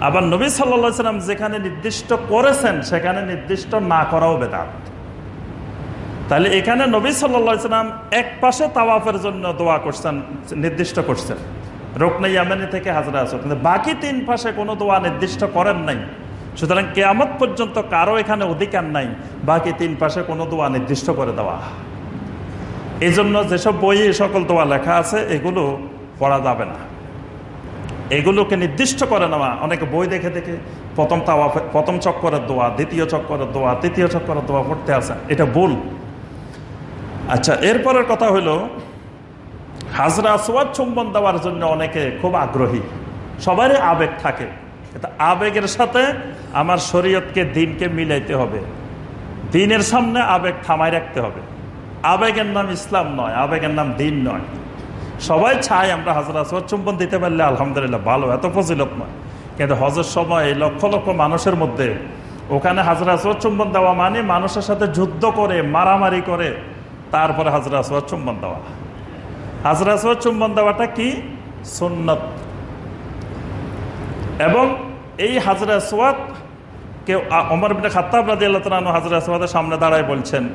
আবার নবী সাল্লা সাল্লাম যেখানে নির্দিষ্ট করেছেন, সেখানে নির্দিষ্ট না করাও বেদাত। তাহলে এখানে নবী সাল্লা সাল্লাম এক পাশে তাওয়াফের জন্য দোয়া করছেন, নির্দিষ্ট করছেন। রোকনা ইয়ামানি থেকে হাজরা আসো কিন্তু বাকি তিন পাশে কোনো দোয়া নির্দিষ্ট করেন নাই। সুতরাং কেয়ামত পর্যন্ত কারও এখানে অধিকার নাই। বাকি তিন পাশে কোনো দোয়া নির্দিষ্ট করে দেওয়া। এই জন্য যেসব বইয়ে সকল দোয়া লেখা আছে, এগুলো পড়া যাবে না। এগুলোকে নির্দিষ্ট করে নেওয়া। অনেকে বই দেখে দেখে প্রথম তাওয়া প্রথম চক্করের দোয়া, দ্বিতীয় চক্করের দোয়া, তৃতীয় চক্করের দোয়া পড়তে আসে এটা ভুল। আচ্ছা এরপরের কথা হলো হাজরা সোয়াদ চুম্বন দেওয়ার জন্য অনেকে খুব আগ্রহী। সবারই আবেগ থাকে। আবেগের সাথে আমার শরীয়তকে, দিনকে মিলাইতে হবে। দিনের সামনে আবেগ থামাই রাখতে হবে। আবেগের নাম ইসলাম নয়, আবেগের নাম দিন নয়। সবাই চায় আমরা হাজরা সোয়াদ চুম্বন দিতে পারলে আলহামদুলিল্লাহ ভালো, এত ফজিলত নয়। কিন্তু হজের সময় লক্ষ লক্ষ মানুষের মধ্যে, ওখানে হাজরা সোয়াদ চুম্বন দেওয়া মানে মানুষের সাথে যুদ্ধ করে, মারামারি করে তারপরে হাজরা সোয়াদ চুম্বন দেওয়া। হাজরা চুম্বন দেওয়াটা কি? সুন্নত। এবং এই হাজরা সোয়াদ কেউ অমর বিন খাত্তাব রাজি আল্লাহ হাজরা সোয়াদের সামনে দাঁড়ায় বলছেন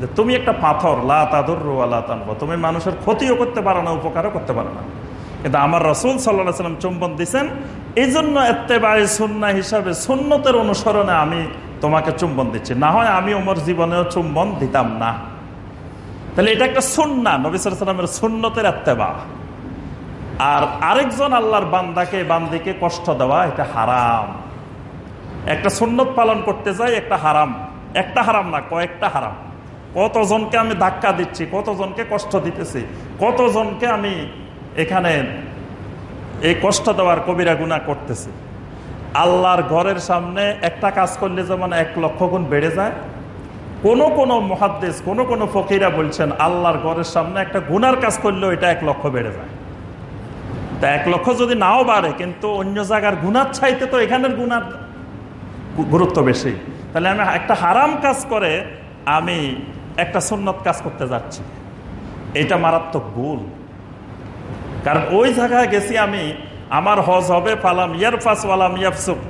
যে, তুমি একটা পাথর, লা তাদুর আল্লাহ তুমি মানুষের ক্ষতিও করতে পারো না, উপকারও করতে পারো না। কিন্তু আমার রসুল সাল্লাহ সাল্লাম চুম্বন দিচ্ছেন এই জন্য এত্তেবায় সুন্না হিসাবে সুন্নতের অনুসরণে আমি তোমাকে চুম্বন দিচ্ছি। না হয় আমি ওমর জীবনেও চুম্বন দিতাম না। তাহলে এটা একটা সুন্না নবিসামের সুন্নতের এত্তেবা আর আরেকজন আল্লাহর বান্দাকে, বান্দিকে কষ্ট দেওয়া, এটা হারাম। একটা সুন্নত পালন করতে যাই, একটা হারাম। একটা হারাম না, কয়েকটা হারাম। কতজনকে আমি ধাক্কা দিচ্ছি, কতজনকে কষ্ট দিতেছি, কতজনকে আমি এখানে এই কষ্ট দেওয়ার কবিরা গুণা করতেছি। আল্লাহর ঘরের সামনে একটা কাজ করলে যেমন এক লক্ষ গুণ বেড়ে যায় কোন কোন মহাদ্দেশ কোন কোন ফকিরা বলছেন, আল্লাহর ঘরের সামনে একটা গুনার কাজ করলেও এটা এক লক্ষ বেড়ে যায়। তা এক লক্ষ যদি নাও বাড়ে, কিন্তু অন্য জায়গার গুনার চাইতে তো এখানের গুনার গুরুত্ব বেশি। তাহলে আমি একটা হারাম কাজ করে, আমি একটা সুন্নত কাজ করতে যাচ্ছি। এটা মারাত্মক ভুল। কারণ ওই জায়গায় গেছি আমি, আমার হজ হবে পালাম ইয়ারফাস ওয়ালাম ইয়াফসুক।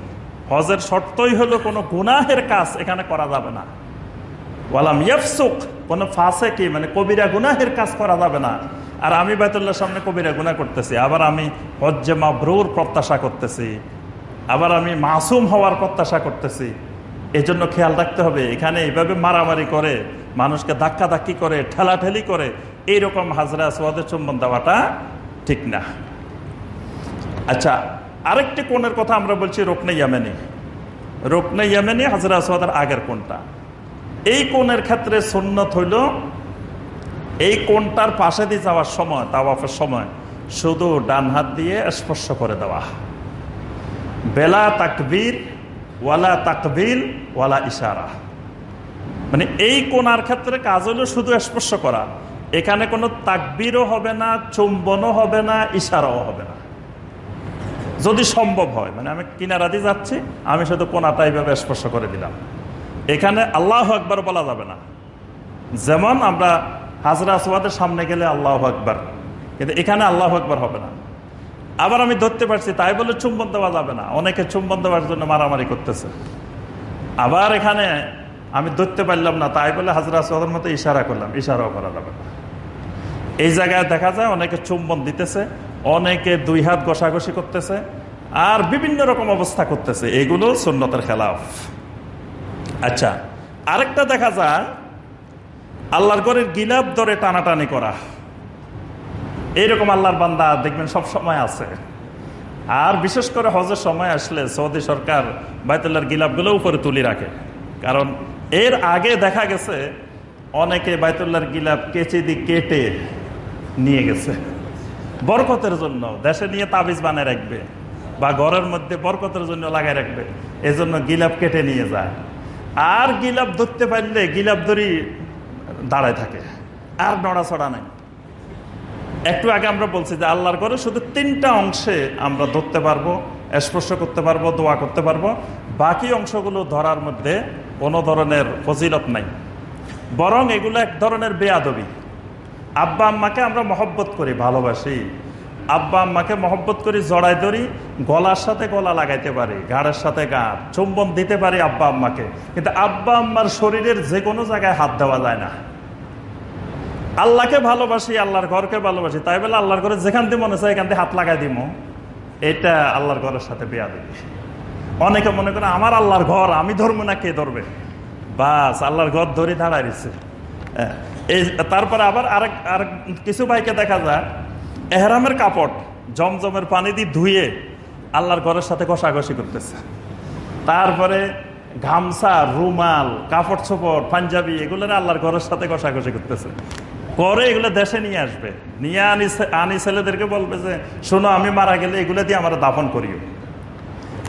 হজের শর্তই হলো কোনো গুনাহের কাজ এখানে করা যাবে না। ওয়ালাম ইয়াফসুক, কোনো ফাঁসে কি? মানে কবিরা গুনাহের কাজ করা যাবে না। আর আমি বাইতুল্লাহ সামনে কবিরা গুনা করতেছি। আবার আমি হজ্জে মাবরুর প্রত্যাশা করতেছি। আবার আমি মাসুম হওয়ার প্রত্যাশা করতেছি। এই জন্য খেয়াল রাখতে হবে, এখানে এইভাবে মারামারি করে, মানুষকে ধাক্কা ধাক্কি করে, ঠেলাঠেলি করে, এইরকম হাজরা সোয়াদের চুম্বন দেওয়াটা ঠিক না। আচ্ছা আরেকটি কোণের কথা আমরা বলছি রোকনে ইয়ামেনি। রোকনে ইয়ামেনি হাজরা সোয়াদের আগের কোনটা এই কোণের ক্ষেত্রে সুন্নত হইল, এই কোনটার পাশে দিয়ে যাওয়ার সময়, তাওয়াফের সময়, শুধু ডান হাত দিয়ে স্পর্শ করে দেওয়া। বেলা তাকবীর, ওয়ালা তাকবিল, ওয়ালা ইশারা। মানে এই কোনার ক্ষেত্রে কাজ হলো শুধু স্পর্শ করা। এখানে কোনো তাকবিরও হবে না, চুম্বনও হবে না, ইশারাও হবে না। যদি সম্ভব হয় মানে আমি কিনারা দিয়ে যাচ্ছি, আমি শুধু কোনাটা এইভাবে স্পর্শ করে দিলাম। এখানে আল্লাহ একবার বলা যাবে না। যেমন আমরা হাজরা আসওয়াদের সামনে গেলে আল্লাহ আকবার, কিন্তু এখানে আল্লাহ আকবার হবে না। আবার আমি ধরতে পারছি, তাই বলে চুম্বন দেওয়া যাবে না। অনেকে চুম্বন দেওয়ার জন্য মারামারি করতেছে। আবার এখানে আমি ধরতে পারলাম না, তাই বলে হাজরা আসওয়াদের মতো ইশারা করলাম, ইশারাও করা যাবে না। এই জায়গায় দেখা যায় অনেকে চুম্বন দিতেছে, অনেকে দুই হাত ঘষাঘষি করতেছে, আর বিভিন্ন রকম অবস্থা করতেছে। এগুলো সুন্নতের খেলাফ। আচ্ছা আরেকটা দেখা যায়, আল্লাহর ঘরের গিলাপ দরে টানাটানি করা। এইরকম আল্লাহর বান্দা দেখবেন সব সময় আছে। আর বিশেষ করে হজের সময় আসলে সৌদি সরকার বাইতুল্লাহর গিলাপগুলো উপরে তুলি রাখে। কারণ এর আগে দেখা গেছে, অনেকে বাইতুল্লাহর গিলাপ কেচে দিয়ে কেটে নিয়ে গেছে। বরকতের জন্য, দেশে নিয়ে তাবিজ বানিয়ে রাখবে বা ঘরের মধ্যে বরকতের জন্য লাগাই রাখবে। এজন্য গিলাপ কেটে নিয়ে যায়। আর গিলাপ ধরতে পারলে গিলাপ ধরি দাঁড়ায় থাকে, আর নড়াছড়া নাই। একটু আগে আমরা বলছি যে আল্লাহর ঘরে শুধু তিনটা অংশে আমরা ধরতে পারব, স্পর্শ করতে পারব, দোয়া করতে পারব। বাকি অংশগুলো ধরার মধ্যে কোনো ধরনের ফজিলত নাই। বরং এগুলো এক ধরনের বেয়াদবি। আব্বা আম্মাকে আমরা মহব্বত করি, ভালোবাসি। আব্বা আম্মাকে মহব্বত করি জড়াই ধরি, গলার সাথে গলা লাগাইতে পারি, ঘাড়ের সাথে গাঁট চুম্বন দিতে পারি আব্বা আম্মাকে। কিন্তু আব্বা আম্মার শরীরের যে কোনো জায়গায় হাত দেওয়া যায় না। আল্লাহকে ভালোবাসি, আল্লাহর ঘরকে ভালোবাসি, তাই বলে আল্লাহর ঘরে যেখান দিয়ে মনে চায় এখান দিয়ে হাত লাগাই দিব। এটা আল্লাহর ঘরের সাথে বেয়া দিবি অনেকে মনে করে, আমার আল্লাহর ঘর, আমি ধরবো না, কে ধরবে? বাস, আল্লাহর ঘর ধরে দাঁড়ায় দিচ্ছে এই, তারপরে আবার আরেক আরেক, কিছু ভাইকে দেখা যায় এহরামের কাপড় জমজমের পানি দিয়ে ধুয়ে আল্লাহর ঘরের সাথে ঘষাঘষি করতেছে। তারপরে গামছা, রুমাল, কাপড় চোপড়, পাঞ্জাবি, এগুলো আল্লাহর ঘরের সাথে ঘষাঘষি করতেছে। পরে এগুলো দেশে নিয়ে আসবে। নিয়ে আনি আনি ছেলেদেরকে বলবে যে, শোনো, আমি মারা গেলে এগুলো দিয়ে আমরা দাফন করিও।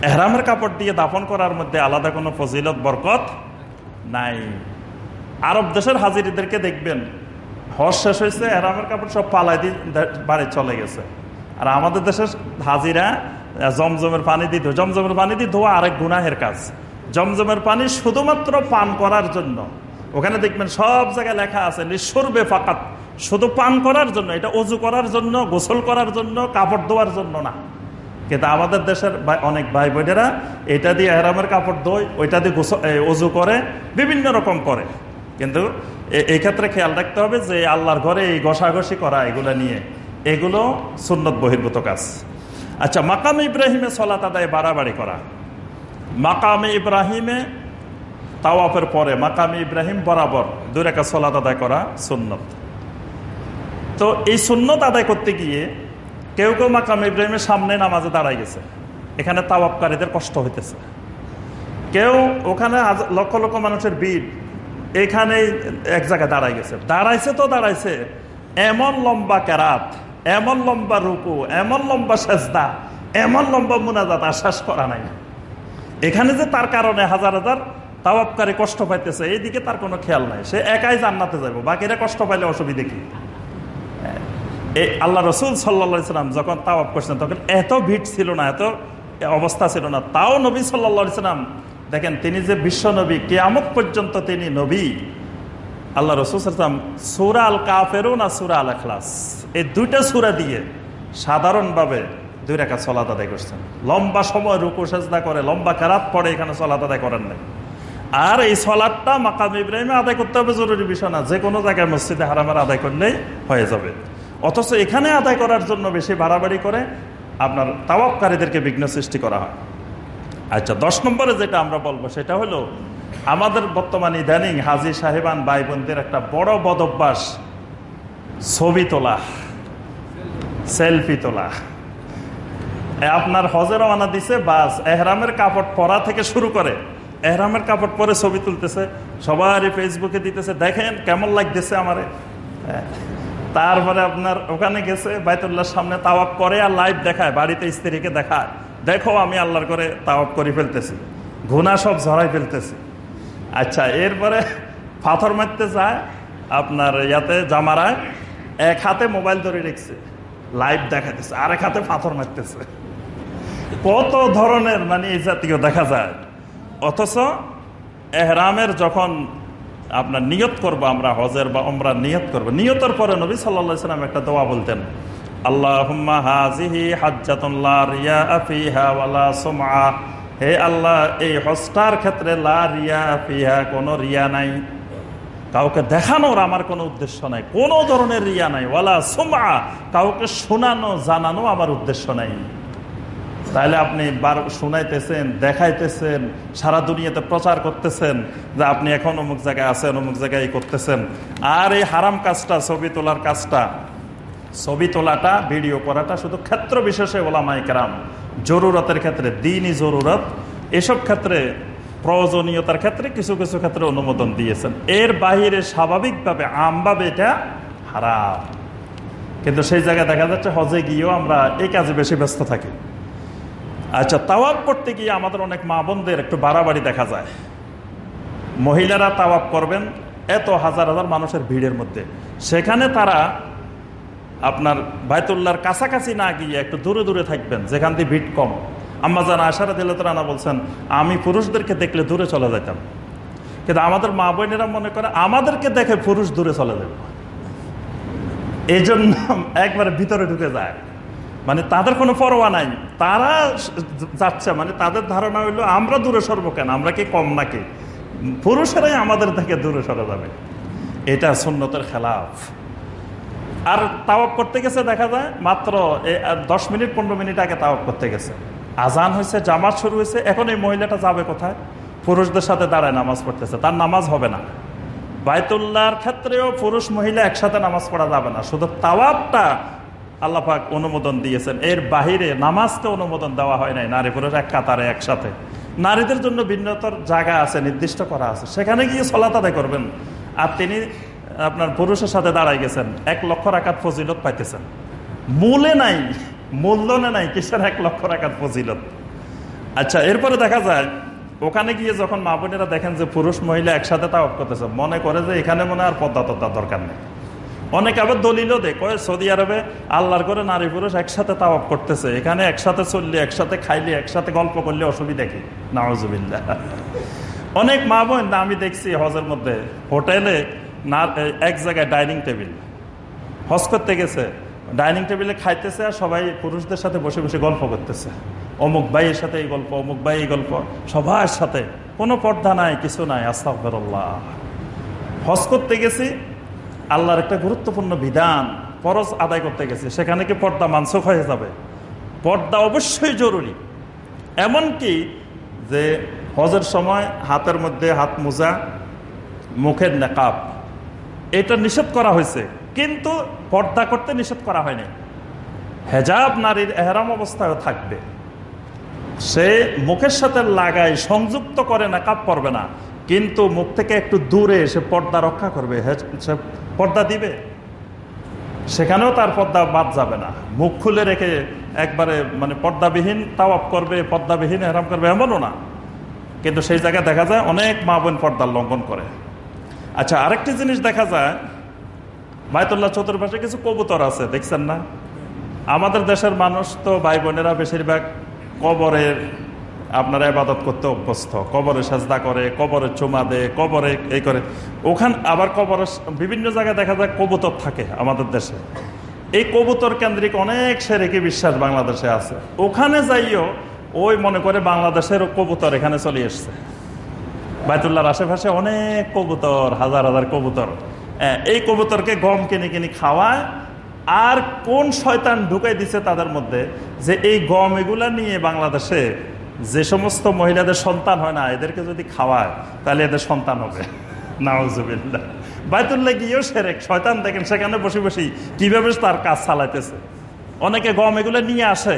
এহরামের কাপড় দিয়ে দাফন করার মধ্যে আলাদা কোনো ফজিলত, বরকত নাই। আরব দেশের হাজিরিদেরকে দেখবেন হস শেষ হয়েছে এহরামের কাপড় সব পালাই দিয়ে বাড়ি চলে গেছে। আর আমাদের দেশের হাজিরা জমজমের পানি দিয়ে জমজমের পানি দিয়ে ধোয়া আরেক গুনাহের কাজ। জমজমের পানি শুধুমাত্র পান করার জন্য। ওখানে দেখবেন সব জায়গায় লেখা আছে, নিঃসর্বে ফাঁকাত। শুধু পান করার জন্য, এটা অজু করার জন্য, গোসল করার জন্য, কাপড় ধোয়ার জন্য না। কিন্তু আমাদের দেশের অনেক ভাই বোনেরা এটা দিয়ে এহরামের কাপড় ধোয়, ওইটা দিয়ে গোসল অজু করে, বিভিন্ন রকম করে। কিন্তু এই ক্ষেত্রে খেয়াল রাখতে হবে যে আল্লাহর ঘরে এই ঘষাঘষি করা, এগুলো নিয়ে। এগুলো সুন্নত বহির্ভূত কাজ। আচ্ছা মাকাম ইব্রাহিমে সলাত আদায় বাড়াবাড়ি করা। মাকামে ইব্রাহিমে তাওয়াফের পরে মাকামে ইব্রাহিম বরাবর দুই রেখা সলাত আদায় করা সুন্নত। তো এই সুন্নত আদায় করতে গিয়ে কেউ কেউ মাকাম ইব্রাহিমের সামনে নামাজে দাঁড়াই গেছে। এখানে তাওয়াবকারীদের কষ্ট হইতেছে। কেউ ওখানে লক্ষ লক্ষ মানুষের ভিড়। এখানে এক জায়গায় দাঁড়াই গেছে। দাঁড়াইছে তো দাঁড়াইছে। এমন লম্বা কেরাত এমন লম্বা রুকু, এমন লম্বা সেজদা, এমন লম্বা মুনাজাত আশ্বাস করা নাই। এখানে যে তার কারণে হাজার হাজার তাওয়াবকারী কষ্ট পাইতেছে, এইদিকে তার কোনো খেয়াল নাই। সে একাই জান্নাতে যাব বাকিরা কষ্ট পাইলে অসুবিধে কি? এই আল্লাহ রসুল সাল্লা সাল্লাম যখন তাওয়াব করছেন তখন এত ভিড় ছিল না, এত অবস্থা ছিল না। তাও নবী সাল্লা সাল্লাম দেখেন, তিনি যে বিশ্ব নবী, কেয়ামত পর্যন্ত তিনি নবী। আল্লাহ রসুল সাল্লাম সুরা আল কাফেরও না সুরা আল এখলাস এই দুইটা সুরা দিয়ে সাধারণভাবে দুই রেখা চলাত আদায় করছেন। লম্বা সময় রুকু করে, লম্বা কারাত পড়ে এখানে চলাত আদায় করেন নাই। আর এই সলাদটা মাকাম ইব্রাহিমে আদায় করতে হবে, জরুরি বিষয় না। যে কোনো জায়গায় মসজিদে হারামের আদায় করলেই হয়ে যাবে। অথচ এখানে আদায় করার জন্য বেশি বাড়াবাড়ি করে আপনার তাওয়াবকারীদেরকে বিঘ্ন সৃষ্টি করা হয়। আচ্ছা দশ নম্বরে যেটা আমরা বলব, সেটা হলো আমাদের বর্তমান ইদানিং হাজি সাহেবান ভাই বোনদের একটা বড় বদ অভ্যাস ছবি তোলা, সেলফি তোলা আপনার হজের রওনা দিছে, বাস, এহরামের কাপড় পরা থেকে শুরু করে, এহরামের কাপড় পরে ছবি তুলতেছে, সবারই ফেসবুকে দিতেছে, দেখেন কেমন লাগতেছে আমারে। তারপরে আপনার ওখানে গেছে, বাইতুল্লাহর সামনে তাওয়াপ করে আর লাইভ দেখায়, বাড়িতে স্ত্রীকে দেখায় দেখো, আমি আল্লাহর করে তাওয়াপ করে ফেলতেছি। ঘুনা সব ঝরাই ফেলতেছি। আচ্ছা এরপরে পাথর মারতে চায় আপনার ইয়াতে জামারায় এক হাতে মোবাইল ধরে রেখছে, লাইভ দেখাতেছে আরেক হাতে পাথর মারতেছে। কত ধরনের মানে এই জাতীয় দেখা যায়। অথচ এহরামের যখন আপনার নিয়ত করব আমরা, হজের বা আমরা নিয়ত করব, নিয়তের পরে নবী সাল্লা সাল্লাম একটা দোয়া বলতেন আল্লাহ হাজিহি হাজ্জাতুল্লাহ রিয়া আফিহা ওয়ালা সুমা হে আল্লাহ, এই হজটার ক্ষেত্রে লা রিয়া আফিহা কোনো রিয়া নাই। কাউকে দেখানোর আমার কোনো উদ্দেশ্য নাই। কোনো ধরনের রিয়া নাই। ওয়ালা সুমা কাউকে শোনানো, জানানো আমার উদ্দেশ্য নাই। তাহলে আপনি বার শুনাইতেছেন, দেখাইতেছেন, সারা দুনিয়াতে প্রচার করতেছেন যে আপনি এখন অমুক জায়গায় আছেন, অমুক জায়গায় করতেছেন। আর এই হারাম কাজটা, ছবি তোলার কাজটা ছবি তোলাটা, ভিডিও করাটা শুধু ক্ষেত্র বিশেষে ওলামাই কেরাম। জরুরতের ক্ষেত্রে, দিনই জরুরত। এসব ক্ষেত্রে, প্রয়োজনীয়তার ক্ষেত্রে কিছু কিছু ক্ষেত্রে অনুমোদন দিয়েছেন। এর বাহিরে স্বাভাবিকভাবে আমভাবে এটা হারাম। কিন্তু সেই জায়গায় দেখা যাচ্ছে হজে গিয়েও আমরা এই কাজে বেশি ব্যস্ত থাকি। আচ্ছা তাওয়াব করতে গিয়ে আমাদের অনেক মা বোনদের একটু বাড়াবাড়ি দেখা যায়। মহিলারা তাওয়াব করবেন, এত হাজার হাজার মানুষের ভিড়ের মধ্যে। সেখানে তারা আপনার বায়তুল্লাহর কাছাকাছি না গিয়ে একটু দূরে দূরে থাকবেন, যেখান থেকে ভিড় কম। আম্মা জানা আশারা দিল রানা বলছেন, আমি পুরুষদেরকে দেখলে দূরে চলে যেতাম কিন্তু আমাদের মা বোনেরা মনে করে আমাদেরকে দেখে পুরুষ দূরে চলে যাবে। এই জন্য একবারে ভিতরে ঢুকে যায়। মানে তাদের কোনো পরোয়া নাই। তারা যাচ্ছে মানে তাদের ধারণা হইল, আমরা দূরে সরবো কেন? আমরা কি কম নাকি? পুরুষেরাই আমাদের থেকে দূরে সরে যাবে। এটা সুন্নতের খেলাফ। আর তাওয়াব করতে গেছে, দেখা যায়, মাত্র দশ মিনিট, পনেরো মিনিট আগে তাওয়াব করতে গেছে। আজান হয়েছে, জামাত শুরু হয়েছে, এখন এই মহিলাটা যাবে কোথায়? পুরুষদের সাথে দাঁড়ায় নামাজ পড়তেছে, তার নামাজ হবে না। বায়তুল্লাহর ক্ষেত্রেও পুরুষ, মহিলা একসাথে নামাজ পড়া যাবে না। শুধু তাওয়াবটা আল্লাপাক অনুমোদন দিয়েছেন। এর বাহিরে নামাজকে অনুমোদন দেওয়া হয় নাই। নারী পুরুষ এক কাতারে, একসাথে। নারীদের জন্য ভিন্নতর জায়গা আছে, নির্দিষ্ট করা আছে। সেখানে গিয়ে সলাত আদায় করবেন। আর তিনি আপনার পুরুষের সাথে দাঁড়াই গেছেন, এক লক্ষ রাকাত ফজিলত পাইতেছেন। মূলে নাই মূল্যনে নাই, কিসের এক লক্ষ রাকাত ফজিলত? আচ্ছা এরপরে দেখা যায়, ওখানে গিয়ে যখন মা বোনেরা দেখেন যে পুরুষ মহিলা একসাথে তা করতেছে, মনে করে যে এখানে মনে আর পদ্মা তদ্মা দরকার নেই। অনেক আবার দলিলও দেয় সৌদি আরবে আল্লাহর করে নারী পুরুষ একসাথে তাওয়াব করতেছে, এখানে একসাথে চললে, একসাথে খাইলে, একসাথে গল্প করলে অসুবিধা কি? নাওজুবিল্লা অনেক মা বোন, আমি দেখছি হজের মধ্যে, হোটেলে না এক জায়গায় ডাইনিং টেবিল। হজ করতে গেছে, ডাইনিং টেবিলে খাইতেছে আর সবাই পুরুষদের সাথে বসে বসে গল্প করতেছে। অমুক ভাইয়ের সাথে এই গল্প, অমুক ভাই এই গল্প, সবার সাথে। কোনো পর্দা নাই, কিছু নাই আস্তাফরল্লাহ হজ করতে গেছি, আল্লাহর একটা গুরুত্বপূর্ণ বিধান, ফরজ আদায় করতে গেছে। সেখানে কি পর্দা মানসুখ হয়ে যাবে? পর্দা অবশ্যই জরুরি। এমনকি যে হজের সময় হাতের মধ্যে হাত মোজা, মুখের নেকাব এটা নিষেধ করা হয়েছে। কিন্তু পর্দা করতে নিষেধ করা হয়নি। হেজাব নারীর এহরাম অবস্থায় থাকবে। সে মুখের সাথে লাগায়, সংযুক্ত করে নাকাব পরবে না। কিন্তু মুখ থেকে একটু দূরে সে পর্দা রক্ষা করবে। সে পর্দা দিবে? সেখানেও তার পর্দা বাদ যাবে না। মুখ খুলে রেখে একবারে মানে পর্দাবিহীন তাওয়াপ করবে, পর্দাবিহীন হেরাম করবে এমনও না। কিন্তু সেই জায়গায় দেখা যায় অনেক মা বোন পর্দার লঙ্ঘন করে। আচ্ছা আরেকটি জিনিস দেখা যায়, বায়তুল্লাহ চতুর্পাশে কিছু কবুতর আছে, দেখছেন না? আমাদের দেশের মানুষ তো ভাই বোনেরা বেশিরভাগ কবরের আপনারা ইবাদত করতে অভ্যস্ত। কবরে সাজদা করে, কবরে চুমা দেয়, কবরে এই করে। ওখান আবার কবরের বিভিন্ন জায়গায় দেখা যায় কবুতর থাকে আমাদের দেশে। এই কবুতর কেন্দ্রিক অনেক সেরেকি বিশ্বাস বাংলাদেশে আছে। ওখানে যাইও, ওই মনে করে বাংলাদেশের কবুতর এখানে চলে এসছে। বাইতুল্লাহর আশেপাশে অনেক কবুতর, হাজার হাজার কবুতর। এই কবুতরকে গম কিনে কিনে খাওয়ায়, আর কোন শয়তান ঢুকাই দিছে তাদের মধ্যে যে এই গম এগুলা নিয়ে বাংলাদেশে যে সমস্ত মহিলাদের সন্তান হয় না, এদেরকে যদি খাওয়ায়, তাহলে এদের সন্তান হবে। নাওজুবিল্লা বাইতুল্লাহ গিয়েও সেরেক। শয়তান দেখেন সেখানে বসে বসে কীভাবে তার কাজ চালাইতেছে। অনেকে গম এগুলো নিয়ে আসে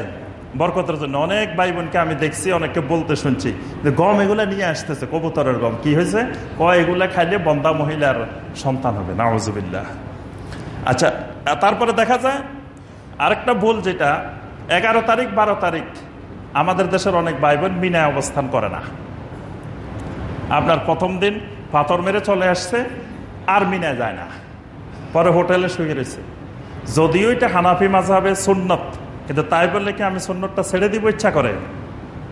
বরকতের জন্য অনেক ভাই বোনকে আমি দেখছি, অনেককে বলতে শুনছি। যে গম এগুলো নিয়ে আসতেছে, কবুতরের গম। কি হয়েছে? ক এগুলা খাইলে বন্দা মহিলার সন্তান হবে। নাওজুবিল্লা আচ্ছা তারপরে দেখা যায়, আরেকটা ভুল যেটা, এগারো তারিখ, বারো তারিখ, আমাদের দেশের অনেক ভাই বোন মিনায় অবস্থান করে না। আপনার প্রথম দিন পাথর মেরে চলে আসছে, আর মিনায় যায় না। পরে হোটেলে শুয়ে রয়েছে। যদিও এটা হানাফি মাঝাবে সুন্নত কিন্তু তাই বললে কি আমি সুন্নতটা ছেড়ে দিব, ইচ্ছা করে।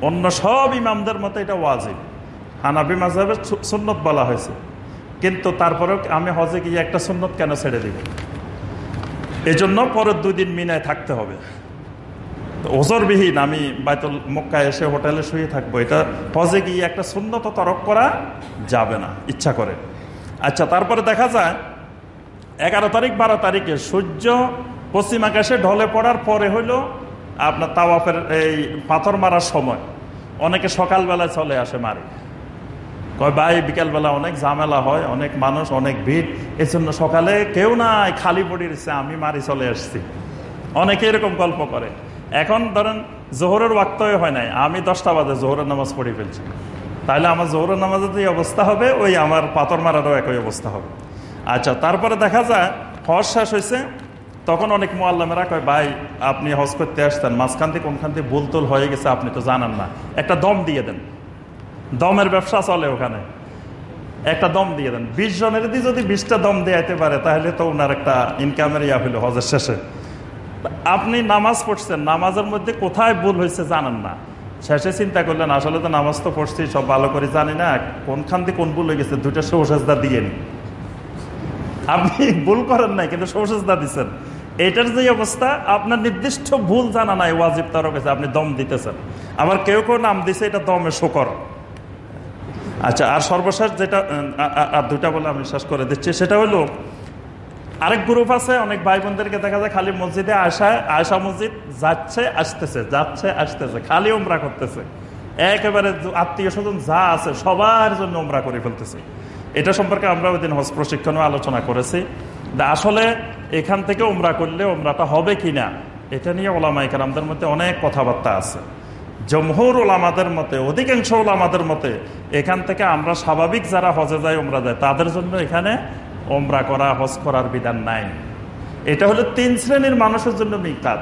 অন্য সব ইমামদের মতো এটা ওয়াজিব। হানাফি মাঝাবে সুন্নত বলা হয়েছে। কিন্তু তারপরেও আমি হজে গিয়ে একটা সুন্নত কেন ছেড়ে দিব? জন্য পরের দুই দিন মিনায় থাকতে হবে। ওজরবিহীন আমি বাইতুল মক্কায় এসে হোটেলে শুয়ে থাকব। এটা হজে গিয়ে একটা সুন্নত তরক করা যাবে না, ইচ্ছা করে। আচ্ছা তারপরে দেখা যায়, এগারো তারিখ, বারো তারিখে সূর্য পশ্চিম আকাশে ঢলে পড়ার পরে হইল আপনার তাওয়াফের এই পাথর মারার সময়। অনেকে সকালবেলায় চলে আসে মারি। কয়, ভাই, বিকালবেলা অনেক ঝামেলা হয়, অনেক মানুষ, অনেক ভিড়। এই জন্য সকালে কেউ নাই, খালি পড়ে রয়েছে, আমি মারি চলে আসছি। অনেকে এরকম গল্প করে। এখন ধরেন, জোহরের ওয়াক্তই হয় নাই, আমি দশটা বাজে জোহরের নামাজ পড়ে ফেলছি। তাহলে আমার জোহরের নামাজের যে অবস্থা হবে, ওই আমার পাথর মারারও একই অবস্থা হবে। আচ্ছা তারপরে দেখা যায়, হজ শেষ হয়েছে তখন অনেক মোয়াল্লামেরা কয়, ভাই, আপনি হজ করতে আসতেন মাঝখান থেকে কোনখান থেকে ভুলতুল হয়ে গেছে আপনি তো জানান না। একটা দম দিয়ে দেন। দমের ব্যবসা চলে ওখানে। একটা দম দিয়ে দেন। বিশ জনের দিয়ে যদি বিশটা দম দেয়াইতে পারে, তাহলে তো ওনার একটা ইনকামের ইয়া হইল হজের শেষে। আপনি নামাজ পড়ছেন, নামাজের মধ্যে কোথায় ভুল হয়েছে জানেন না। শেষে চিন্তা করলেন, আসলে তো নামাজ তো পড়ছি, সব ভালো করে জানি না, কোনখান থেকে কোন ভুল হয়ে গেছে, দুইটা সৌসাজদা দিয়ে নি। আপনি ভুল করেন নাই, কিন্তু সৌসাজদা দিচ্ছেন এটার যে অবস্থা, আপনার নির্দিষ্ট ভুল জানা নাই, ওয়াজিব তার কাছে আপনি দম দিতেছেন। আবার কেউ কেউ নাম দিছে, এটা দমে শোকর। আচ্ছা আর সর্বশেষ যেটা আর দুইটা বলে আমি শেষ করে দিচ্ছি, সেটা হলো, আরেক গ্রুপ আছে, অনেক ভাই বোনদেরকে দেখা যায় খালি মসজিদে আসা আয়সা মসজিদ যাচ্ছে, আসতেছে যাচ্ছে, আসতেছে, খালি ওমরা করতেছে। একেবারে আত্মীয় স্বজন যা আছে, সবার জন্য ওমরা করে ফেলতেছে। এটা সম্পর্কে আমরা ওই দিন হজ প্রশিক্ষণও আলোচনা করেছি। আসলে এখান থেকে ওমরা করলে ওমরাটা হবে কি না এটা নিয়ে ওলামাইকার আমাদের মধ্যে অনেক কথাবার্তা আছে। জমহুর ওলামাদের মতে, অধিকাংশ ওলামাদের মতে, এখান থেকে আমরা স্বাভাবিক যারা হজে যায় ওমরা যায়, তাদের জন্য এখানে ওমরা করা, হজ করার বিধান নাই। এটা হলো তিন শ্রেণির মানুষের জন্য মিকাত।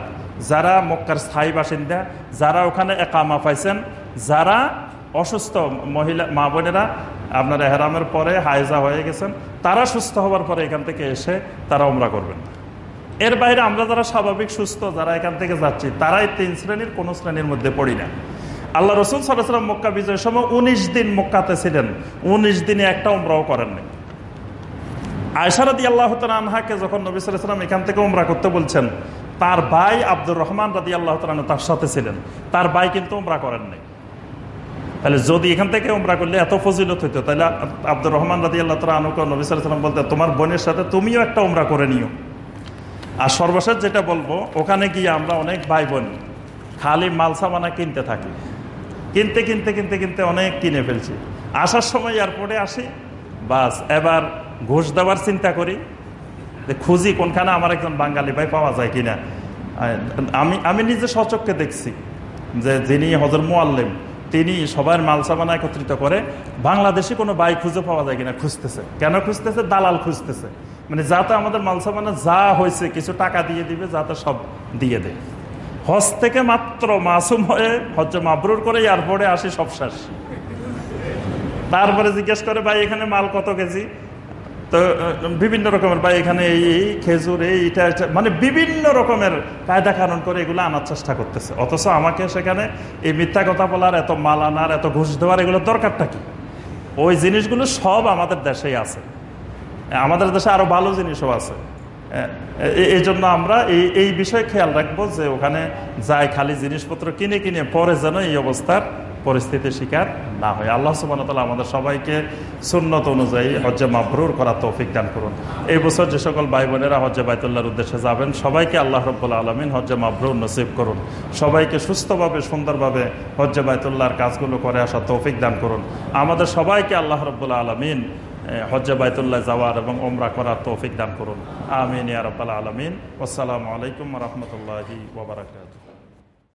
যারা মক্কার স্থায়ী বাসিন্দা, যারা ওখানে একামা পাইছেন, যারা অসুস্থ মহিলা, মা বোনেরা, আপনার এহরামের পরে হায়জা হয়ে গেছেন, তারা সুস্থ হওয়ার পরে এখান থেকে এসে তারা ওমরা করবেন। এর বাইরে আমরা যারা স্বাভাবিক সুস্থ, যারা এখান থেকে যাচ্ছি, তারাই তিন শ্রেণির, কোন শ্রেণির মধ্যে পড়ি না। আল্লাহ রসুল সাল্লাম মক্কা বিজয়ের সময় উনিশ দিন মক্কাতে ছিলেন। উনিশ দিনে একটা উমরাও করেননি। আয়সারাদি আল্লাহ আনহাকে যখন নবী সাল্লাম এখান থেকে উমরা করতে বলছেন, তার ভাই আব্দুর রহমান রাদি আল্লাহ তার সাথে ছিলেন। তার ভাই কিন্তু উমরা করেননি। তাহলে যদি এখান থেকে উমরা করলে এত ফজিলত হইতো, তাহলে আব্দুর রহমান রাদি আল্লাহ তালা আনুকে নবী সাল্লাম বলতে তোমার বোনের সাথে তুমিও একটা উমরা করে নিও। আর সর্বশেষ যেটা বলব, ওখানে গিয়ে আমরা অনেক ভাই বোন খালি মাল সামানা কিনতে থাকি। কিনতে কিনতে কিনতে কিনতে অনেক কিনে ফেলছি। আসার সময় এয়ারপোর্টে আসি, বাস, এবার ঘুষ দেওয়ার চিন্তা করি, যে খুঁজি কোনখানে আমার একজন বাঙালি ভাই পাওয়া যায় কিনা। আমি আমি নিজে সচককে দেখছি যে যিনি হজর মোয়াল্লিম তিনি সবার মাল সামানা একত্রিত করে বাংলাদেশে কোনো বাই খুঁজে পাওয়া যায় কিনা খুঁজতেছে। কেন খুঁজতেছে? দালাল খুঁজতেছে। মানে যাতে আমাদের মাল সামানা যা হয়েছে, কিছু টাকা দিয়ে দিবে যাতে সব দিয়ে দেয়। হজ থেকে মাত্র মাসুম হয়ে হজ মাবরুর করে এয়ারপোর্টে আসি সব শেষ। তারপরে জিজ্ঞেস করে, ভাই, এখানে মাল কত কেজি? তো বিভিন্ন রকমের বা এখানে এই খেজুর, এই এটা মানে বিভিন্ন রকমের কায়দা কানুন করে এগুলো আনার চেষ্টা করতেছে। অথচ আমাকে সেখানে এই মিথ্যা কথা বলার, এত মাল আনার, এত ঘুষ দেওয়ার এগুলোর দরকারটা কি? ওই জিনিসগুলো সব আমাদের দেশেই আছে। আমাদের দেশে আরও ভালো জিনিসও আছে। এই জন্য আমরা এই এই বিষয়ে খেয়াল রাখব যে ওখানে যায় খালি জিনিসপত্র কিনে কিনে পরে যেন এই অবস্থার পরিস্থিতির শিকার না হয় আল্লাহ সুবান আমাদের সবাইকে সুন্নত অনুযায়ী হজ্জে মাবরুর করার তৌফিক দান করুন। এই বছর যে সকল ভাই বোনেরা হজ্জে বাইতুল্লাহর উদ্দেশ্যে যাবেন, সবাইকে আল্লাহ রব্বুল আলমিন হজ্জে মাবরুর নসিব করুন। সবাইকে সুস্থভাবে, সুন্দরভাবে হজ্জে বাইতুল্লাহর কাজগুলো করে আসার তৌফিক দান করুন। আমাদের সবাইকে আল্লাহ রব্বুল আলমিন হজ্জে বাইতুল্লাহ যাওয়ার এবং ওমরা করার তৌফিক দান করুন। আমিন ইয়া রব্বাল আলমিন। আসসালামু আলাইকুম রহমতুল্লাহি ওবরাকাত